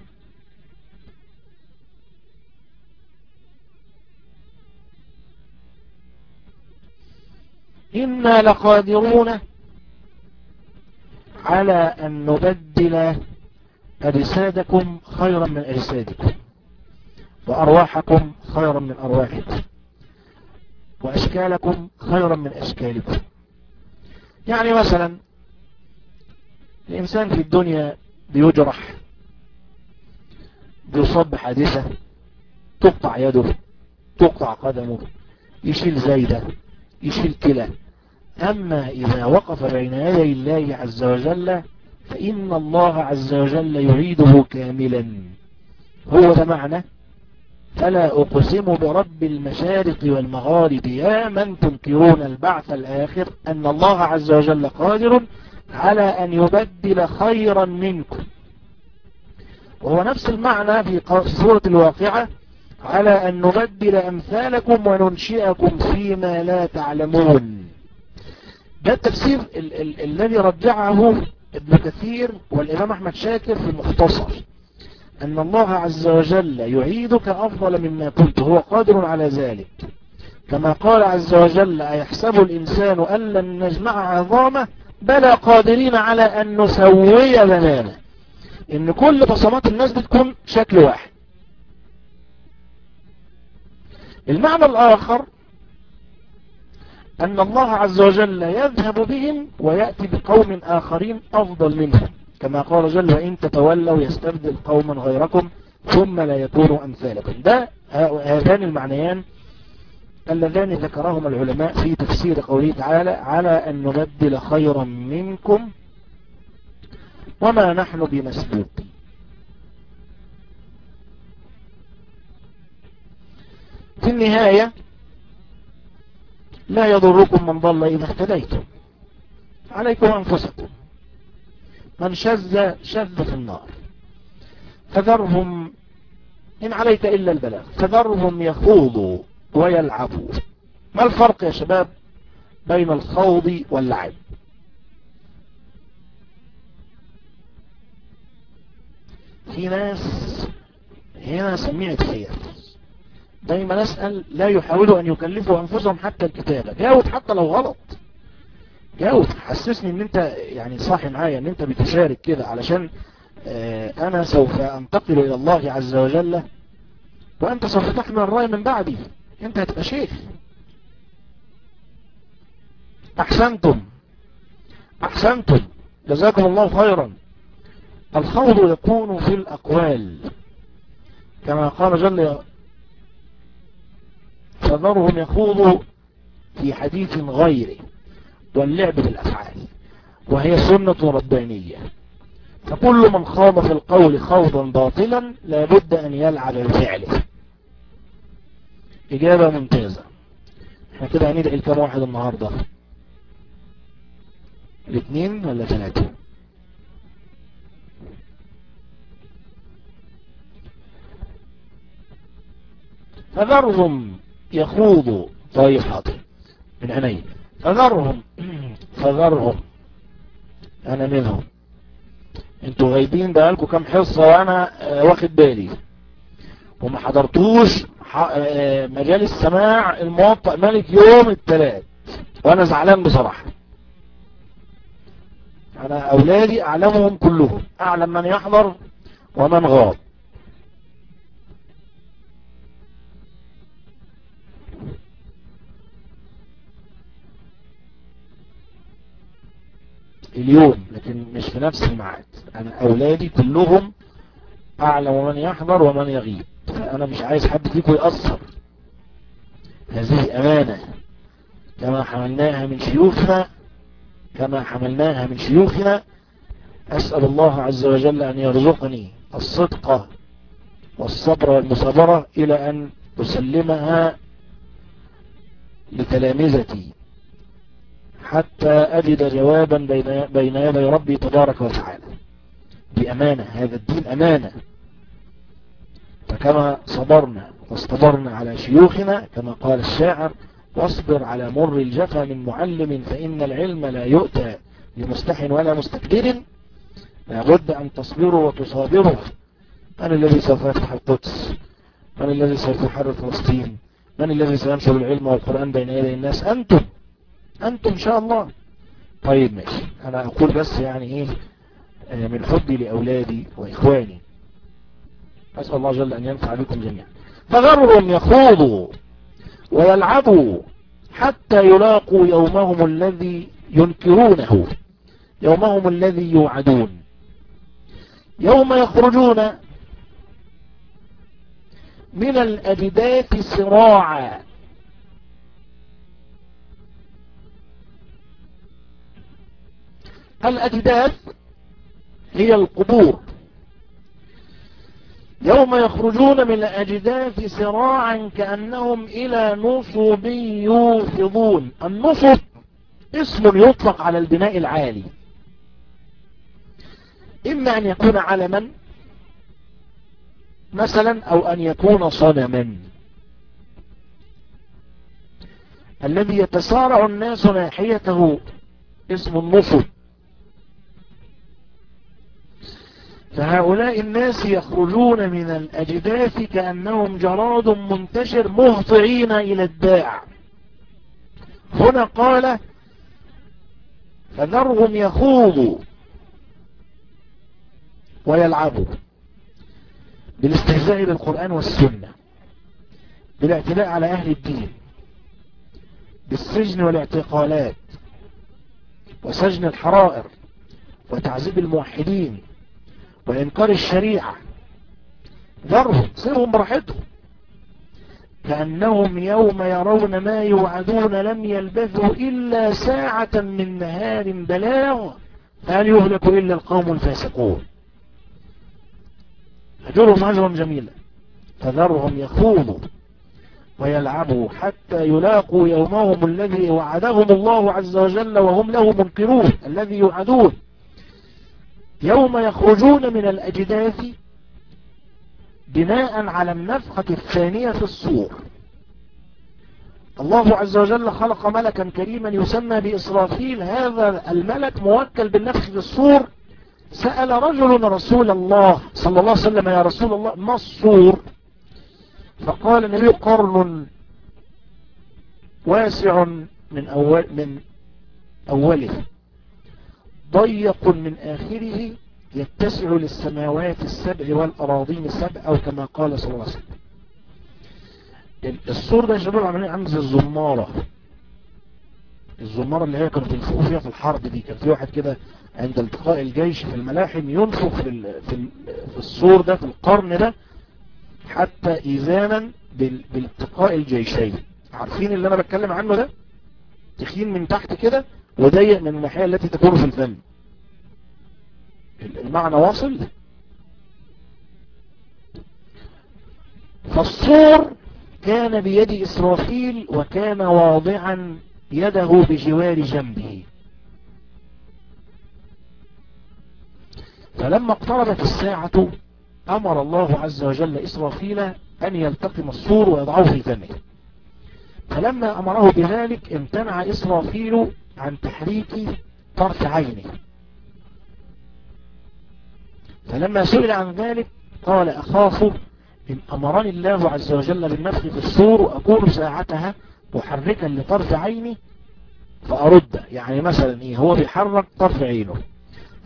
إنا لقادرون على أن نبدل أجسادكم خيرا من أجسادكم. وأرواحكم خيرا من أرواحكم. وأشكالكم خيرا من أشكالكم. يعني مثلا الإنسان في الدنيا بيجرح بيصاب بحادثة تقطع يده تقطع قدمه يشيل زايدة يشيل كلى. أما إذا وقف بين يدي الله عز وجل فإن الله عز وجل يعيده كاملا. هو ده معنى فلا أقسم برب المشارق والمغارب يا من تنكرون البعث الآخر أن الله عز وجل قادر على أن يبدل خيرا منكم. وهو نفس المعنى في سورة الواقعة على أن نبدل أمثالكم وننشئكم فيما لا تعلمون. ده التفسير ال ال الذي رجعه ابن كثير والإمام أحمد شاكر في المختصر أن الله عز وجل يعيدك أفضل مما كنت هو قادر على ذلك. كما قال عز وجل أيحسب الإنسان أن لن نجمع عظامه؟ بلى قادرين على أن نسوي بنانه. إن كل بصمات الناس بتكون شكل واحد. المعنى الآخر أن الله عز وجل يذهب بهم ويأتي بقوم آخرين أفضل منهم. كما قال جل وإن تتولوا يستبدل قوما غيركم ثم لا يكونوا أمثالكم. ده هذان المعنيان اللذان ذكرهما العلماء في تفسير قوله تعالى على أن نبدل خيرا منكم وما نحن بمسبوقين في النهاية لا يضركم من ضل إذا اهتديتم. عليكم أنفسكم. من شذ شذ في النار. فذرهم إن عليك إلا البلاغ. فذرهم يخوضوا ويلعبوا ما الفرق يا شباب بين الخوض واللعب؟ في ناس هنا سميعة خير دايما نسأل لا يحاولوا أن يكلفوا أنفسهم حتى الكتابة. جاوب حتى لو غلط. جاوب حسسني إن أنت يعني صاحي معايا إن أنت بتشارك كده علشان آه أنا سوف أنتقل إلى الله عز وجل وأنت سوف تحمل الرأي من بعدي. أنت هتبقى شيخ. أحسنتم. أحسنتم. جزاكم الله خيرا. الخوض يكون في الأقوال. كما قال جل فذرهم يخوضوا في حديث غيره. واللعب بالأفعال وهي سنة ربانية. فكل من خاض في القول خوضا باطلا لابد أن يلعب بفعله. إجابة ممتازة. إحنا كده هندعي الكام واحد النهاردة؟ الاثنين ولا ثلاثة؟ فذرهم يخوضوا حاضر من عيني فذرهم. فذرهم. أنا منهم. أنتوا غايبين بقالكم كام حصة وأنا واخد بالي. وما حضرتوش مجال السماع الموطأ ملك يوم الثلاث وأنا زعلان بصراحة. أنا أولادي أعلمهم كلهم. أعلم من يحضر ومن غاب. اليوم لكن مش في نفس الميعاد. أنا أولادي كلهم أعلم من يحضر ومن يغيب. فأنا مش عايز حد فيكم يأثر. هذه أمانة. كما حملناها من شيوخنا كما حملناها من شيوخنا أسأل الله عز وجل أن يرزقني الصدق والصبر والمصابرة إلى أن أسلمها لتلامذتي. حتى أجد جوابا بين, بين يدي ربي تبارك وتعالى. بأمانة هذا الدين أمانة. فكما صبرنا واصطبرنا على شيوخنا كما قال الشاعر واصبر على مر الجفا من معلم فإن العلم لا يؤتى لمستح ولا مستكبر لابد أن تصبروا وتصابروا. من الذي سوف يفتح القدس؟ من الذي سوف يحرر فلسطين من الذي سينشر العلم والقرآن بين يدي الناس؟ أنتم. أنتم إن شاء الله. طيب ماشي. أنا أقول بس يعني إيه من حبي لأولادي وإخواني. أسأل الله جل أن ينفع بكم جميعا. فذرهم يخوضوا ويلعبوا حتى يلاقوا يومهم الذي ينكرونه يومهم الذي يوعدون. يوم يخرجون من الأجداث صراعا. الأجداث هي القبور. يوم يخرجون من الأجداث سراعا كأنهم إلى نصب يوفضون. النصب اسم يطلق على البناء العالي. إما أن يكون علما مثلا أو أن يكون صنما. الذي يتسارع الناس ناحيته اسم النصب. فهؤلاء الناس يخرجون من الأجداث كأنهم جراد منتشر مهطعين إلى الداع. هنا قال فذرهم يخوضوا ويلعبوا بالاستهزاء بالقرآن والسنة بالاعتداء على أهل الدين بالسجن والاعتقالات وسجن الحرائر وتعذيب الموحدين وإنكار الشريعة. ذرهم سيرهم براحتهم. كأنهم يوم يرون ما يوعدون لم يلبثوا إلا ساعة من نهار بلاغ هل يهلك إلا القوم الفاسقون. هجرهم هجرا جميلا فذرهم يخوضوا ويلعبوا حتى يلاقوا يومهم الذي وعدهم الله عز وجل وهم له منكرون الذي يوعدون. يوم يخرجون من الأجداث بناء على النفخة الثانية في الصور. الله عز وجل خلق ملكا كريما يسمى بإسرافيل. هذا الملك موكل بالنفخ في الصور. سأل رجل رسول الله صلى الله عليه وسلم يا رسول الله ما الصور؟ فقال النبي قرن واسع من أول من أوله. ضيق من آخره يتسع للسماوات السبع والأراضين السبع أو كما قال صلى الله عليه وسلم. السور ده شباب عاملين عامل زي الزمارة. الزمارة اللي هي كانوا بينفخوا فيها في الحرب دي كان في واحد كده عند التقاء الجيش في الملاحم ينفخ في في, في السور ده في القرن ده حتى إيزانا بالتقاء الجيشين. عارفين اللي أنا بتكلم عنه ده؟ تخين من تحت كده وضيق من الناحية التي تكون في الفم. المعنى واصل؟ فالصور كان بيد إسرافيل وكان واضعا يده بجوار جنبه. فلما اقتربت الساعة أمر الله عز وجل إسرافيل أن يلتقم الصور ويضعه في فمه. فلما أمره بذلك امتنع إسرافيل عن تحريك طرف عينه. فلما سئل عن ذلك قال أخاف إن أمرني الله عز وجل بالنفخ في الصور وأكون ساعتها محركا لطرف عيني فأرد. يعني مثلا إيه؟ هو بيحرك طرف عينه.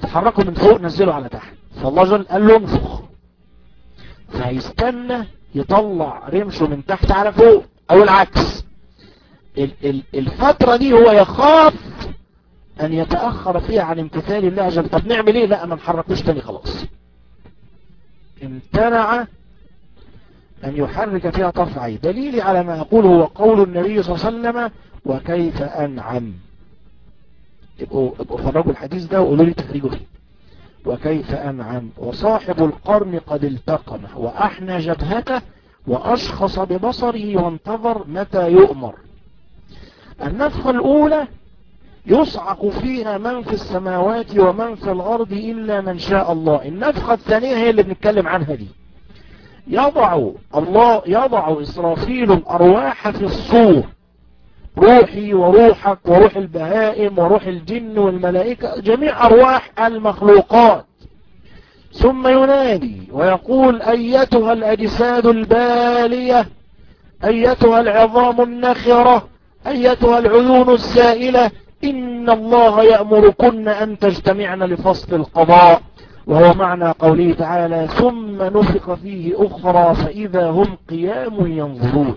تحركه من فوق نزله على تحت. فالله جل قال له انفخ. فهيستنى يطلع رمشه من تحت على فوق أو العكس. الفترة دي هو يخاف أن يتأخر فيها عن امتثال الله عز طب نعمل إيه؟ لا ما نحركوش تاني خلاص. امتنع أن يحرك فيها طرف عين. دليلي على ما أقول هو قول النبي صلى الله عليه وسلم وكيف أنعم؟ ابقوا, ابقوا فرجوا الحديث ده وقولوا لي تخريجه فيه. وكيف أنعم؟ وصاحب القرن قد التقمه وأحنى جبهته وأشخص ببصره وانتظر متى يؤمر. النفخة الأولى يصعق فيها من في السماوات ومن في الأرض إلا من شاء الله. النفخة الثانية هي اللي بنتكلم عنها دي. يضع الله يضع إسرافيل الأرواح في الصور. روحي وروحك وروح البهائم وروح الجن والملائكة جميع أرواح المخلوقات. ثم ينادي ويقول أيتها الأجساد البالية أيتها العظام النخرة أيتها العيون السائلة إن الله يأمركن أن تجتمعن لفصل القضاء وهو معنى قوله تعالى ثم نفق فيه أخرى فإذا هم قيام ينظرون.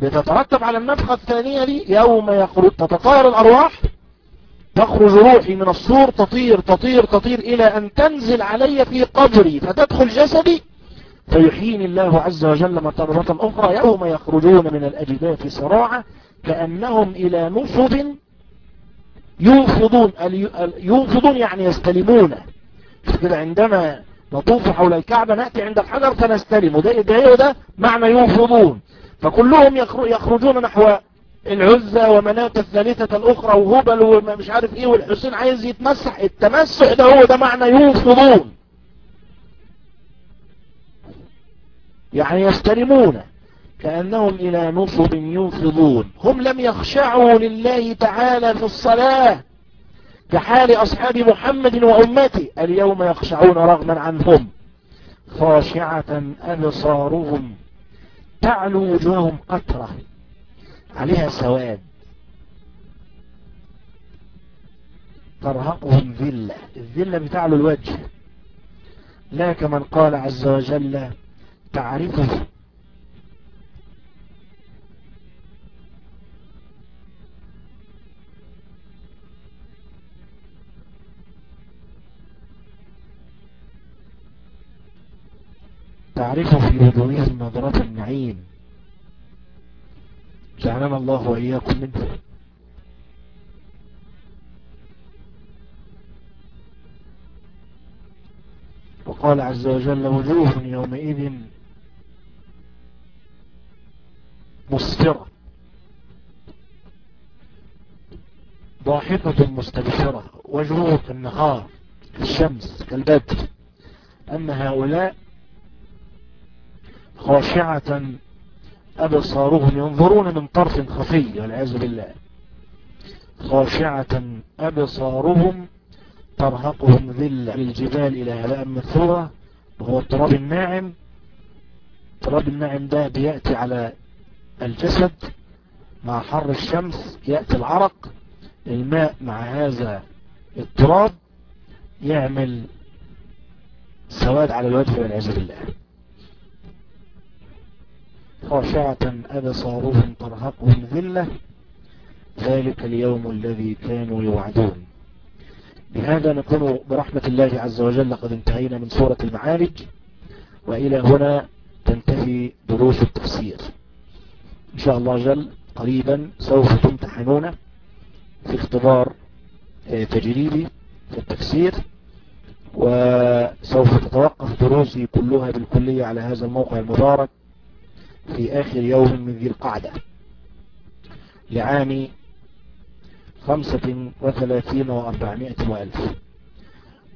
بتترتب على النفخة الثانية دي يوم يخرج تتطاير الأرواح تخرج روحي من الصور تطير تطير تطير إلى أن تنزل علي في قبري فتدخل جسدي فيحييني الله عز وجل مرة أخرى يوم يخرجون من الأجداث سراعا كأنهم إلى نصب يوفضون يوفضون يعني يستلمون. كده عندما نطوف حول الكعبة نأتي عند الحجر فنستلم. ده, ده معنى يوفضون فكلهم يخرجون نحو العزة ومناة الثالثة الأخرى وهبل ومش عارف إيه والحسين عايز يتمسح. التمسح ده هو ده معنى يوفضون يعني يستلمون كأنهم إلى نصب يوفضون هم لم يخشعوا لله تعالى في الصلاة كحال أصحاب محمد وأمته اليوم يخشعون رغما عنهم خاشعة أبصارهم تعلو وجوههم قطرة. عليها سواد. ترهقهم ذلة. الذلة بتعلو الوجه. لا كمن قال عز وجل تعرفه تعرفه في وجوههم نظرة النعيم. جعلنا الله وإياكم منه. وقال عز وجل وجوه يومئذ مسفرة ضاحكة مستبشرة. وجوه النهار الشمس كالبدر. أما هؤلاء خاشعة أبصارهم ينظرون من طرف خفي والعياذ بالله. خاشعة أبصارهم ترهقهم ذل الجبال إلى هلاء مثورة وهو التراب الناعم. التراب الناعم ده بيأتي على الجسد مع حر الشمس يأتي العرق الماء مع هذا التراب يعمل سواد على الوجه والعياذ بالله. خاشعة أبصارهم ترهقهم ذلة ذلك اليوم الذي كانوا يوعدون. بهذا نكون برحمة الله عز وجل قد انتهينا من سورة المعارج وإلى هنا تنتهي دروس التفسير. إن شاء الله جل قريبا سوف تمتحنون في اختبار تجريبي في التفسير وسوف تتوقف دروسي كلها بالكلية على هذا الموقع المبارك في آخر يوم من ذي القعدة. لعام خمسة وثلاثين وأربعمائة وألف.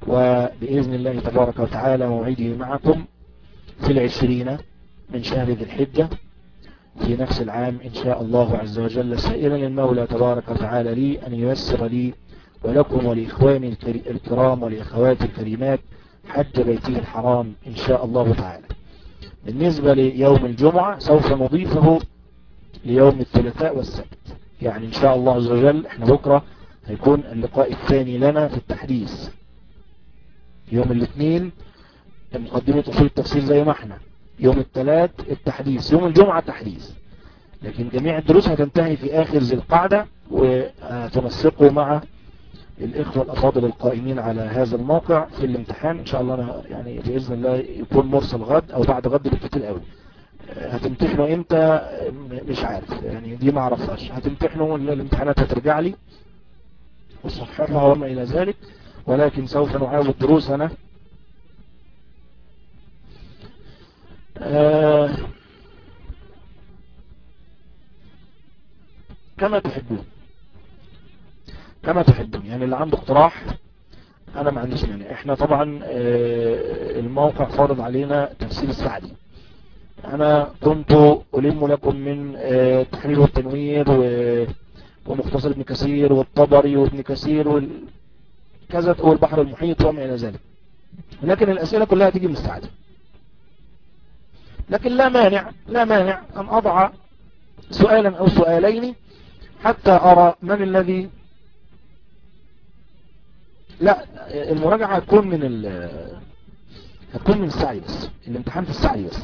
وبإذن الله تبارك وتعالى موعدي معكم في العشرين من شهر ذي الحجة. في نفس العام إن شاء الله عز وجل. سائلا المولى تبارك وتعالى لي أن ييسر لي ولكم ولإخواني الكرام ولأخواتي الكريمات حج بيته الحرام إن شاء الله تعالى. بالنسبة ليوم الجمعة سوف نضيفه ليوم الثلاثاء والسبت. يعني إن شاء الله عز وجل إحنا بكرة هيكون اللقاء الثاني لنا في التحديث. يوم الاثنين مقدمة أصول التفسير زي ما إحنا. يوم الثلاث التحديث يوم الجمعة تحديث. لكن جميع الدروس هتنتهي في آخر ذي القعدة وتنسقوا مع الإخوة الأفاضل القائمين على هذا الموقع في الامتحان. إن شاء الله أنا يعني بإذن الله يكون مرسل غد أو بعد غد بالكتير قوي. هتمتحنوا إمتى؟ مش عارف. يعني دي ما أعرفهاش. هتمتحنوا الامتحانات هترجع لي؟ وصححها وما إلى ذلك. ولكن سوف نعاود دروسنا آه كما تحبون. كما تحبون. يعني اللي عنده اقتراح أنا ما عنديش مانع. إحنا طبعا آه الموقع فرض علينا تفسير السعدي. أنا كنت ألم لكم من آه التحرير والتنوير ومختصر ابن كثير والطبري وابن كثير وكذا والبحر المحيط وما إلى ذلك. لكن الأسئلة كلها تيجي من السعدي. لكن لا مانع لا مانع أن أضع سؤالا أو سؤالين حتى أرى من الذي لا المراجعة هتكون من ال هتكون من السعي بس الامتحان في السعي بس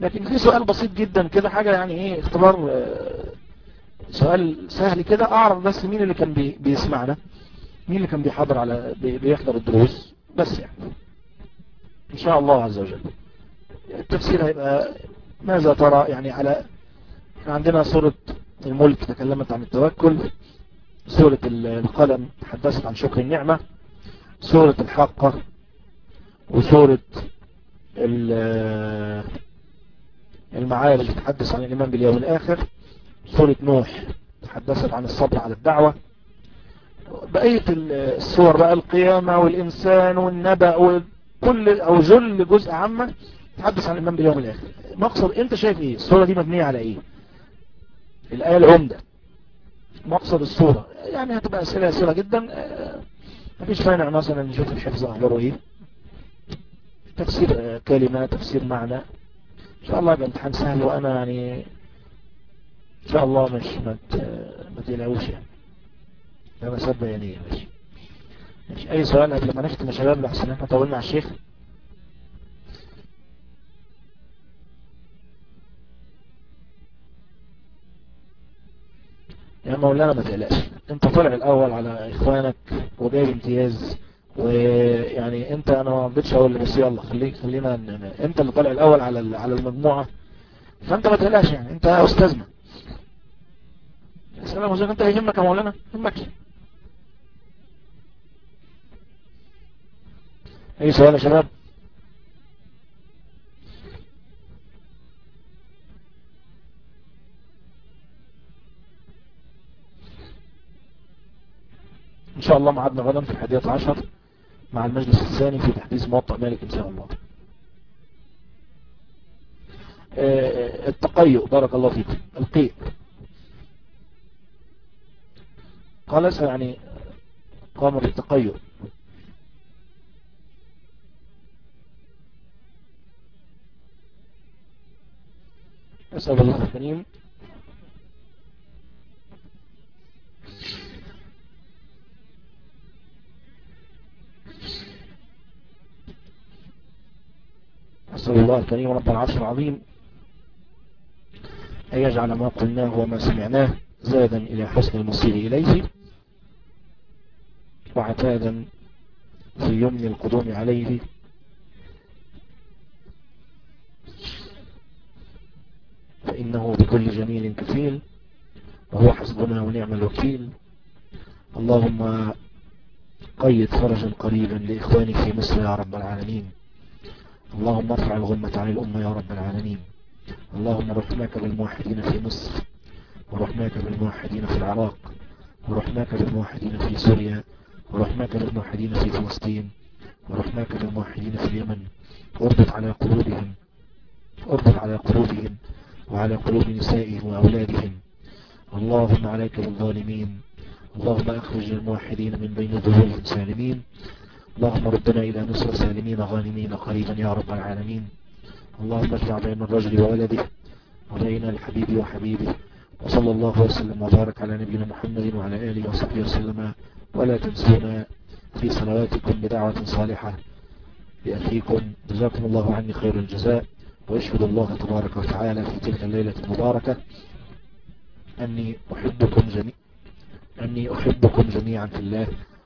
لكن في سؤال بسيط جدا كده حاجة يعني إيه اختبار سؤال سهل كده أعرف بس مين اللي كان بي بيسمعنا مين اللي كان بيحضر على بي بيحضر الدروس بس يعني. إن شاء الله عز وجل. التفسير هيبقى ماذا ترى؟ يعني على عندنا سورة الملك تكلمت عن التوكل سورة القلم تحدثت عن شكر النعمة سورة الحاقة وسورة المعارج تحدث عن الإيمان باليوم الآخر سورة نوح تحدثت عن الصبر على الدعوة. بقية السور بقى القيامة والإنسان والنبأ وكل أو جل جزء عامة. تحدث عن الإيمان باليوم الآخر مقصد أنت شايف إيه؟ السورة دي مبنية على إيه؟ الآية العمدة. مقصد الصورة. يعني هتبقى أسئلة أسئلة جدا. مفيش مانع مثلا نشوف الحفظ أخباره إيه تفسير كلمة تفسير معنى. إن شاء الله يبقى امتحان سهل وأنا يعني إن شاء الله مش ما تقلقوش يعني. أنا بصدق يعني ماشي. ماشي. أي سؤال قبل ما نختم يا شباب؟ لحسن إحنا طولنا على الشيخ. يا مولانا ما تقلقش. انت طلع الأول على إخوانك وجايب امتياز ويعني انت أنا ما رضيتش أقول بس يلا خليك خلينا انت اللي طالع الأول على على المجموعة. فانت ما تقلقش يعني انت أستاذنا. السلام عليكم انت يهمك يا مولانا يهمك. أي سؤال يا شباب؟ شاء الله معادنا غدا في الحادية عشر مع المجلس الثاني في تحديث موطأ مالك إن شاء الله. آه، التقيؤ بارك الله فيكم القيء. قال يعني قام بالتقيؤ أسأل الله الكريم أسأل الله الكريم رب العرش العظيم أن يجعل ما قلناه وما سمعناه زادا إلى حسن المصير إليه وعتادا في يمن القدوم عليه. فإنه بكل جميل كفيل وهو حسبنا ونعم الوكيل. اللهم قيد فرجا قريبا لإخواني في مصر يا رب العالمين. اللهم ارفع الغمة عن الأمة يا رب العالمين. اللهم رحمك بالموحدين في مصر ورحمك بالموحدين في العراق ورحمك بالموحدين في سوريا ورحمك بالموحدين في فلسطين ورحمك بالموحدين في اليمن. أربط على قلوبهم أربط على قلوبهم وعلى قلوب نسائهم وأولادهم. اللهم عليك بالظالمين اللهم أخرج الموحدين من بين ظهورهم سالمين. اللهم ردنا إلى مصر سالمين غانمين قريبا يا رب العالمين. اللهم اجمع بين الرجل وولده وبين الحبيب وحبيبه. وصلى الله وسلم وبارك على نبينا محمد وعلى آله وصحبه وسلم. ولا تنسونا في صلواتكم بدعوة صالحة. لأخيكم جزاكم الله عني خير الجزاء. ويشهد الله تبارك وتعالى في تلك الليلة المباركة. أني أحبكم جميعا. أني أحبكم جميعا في الله.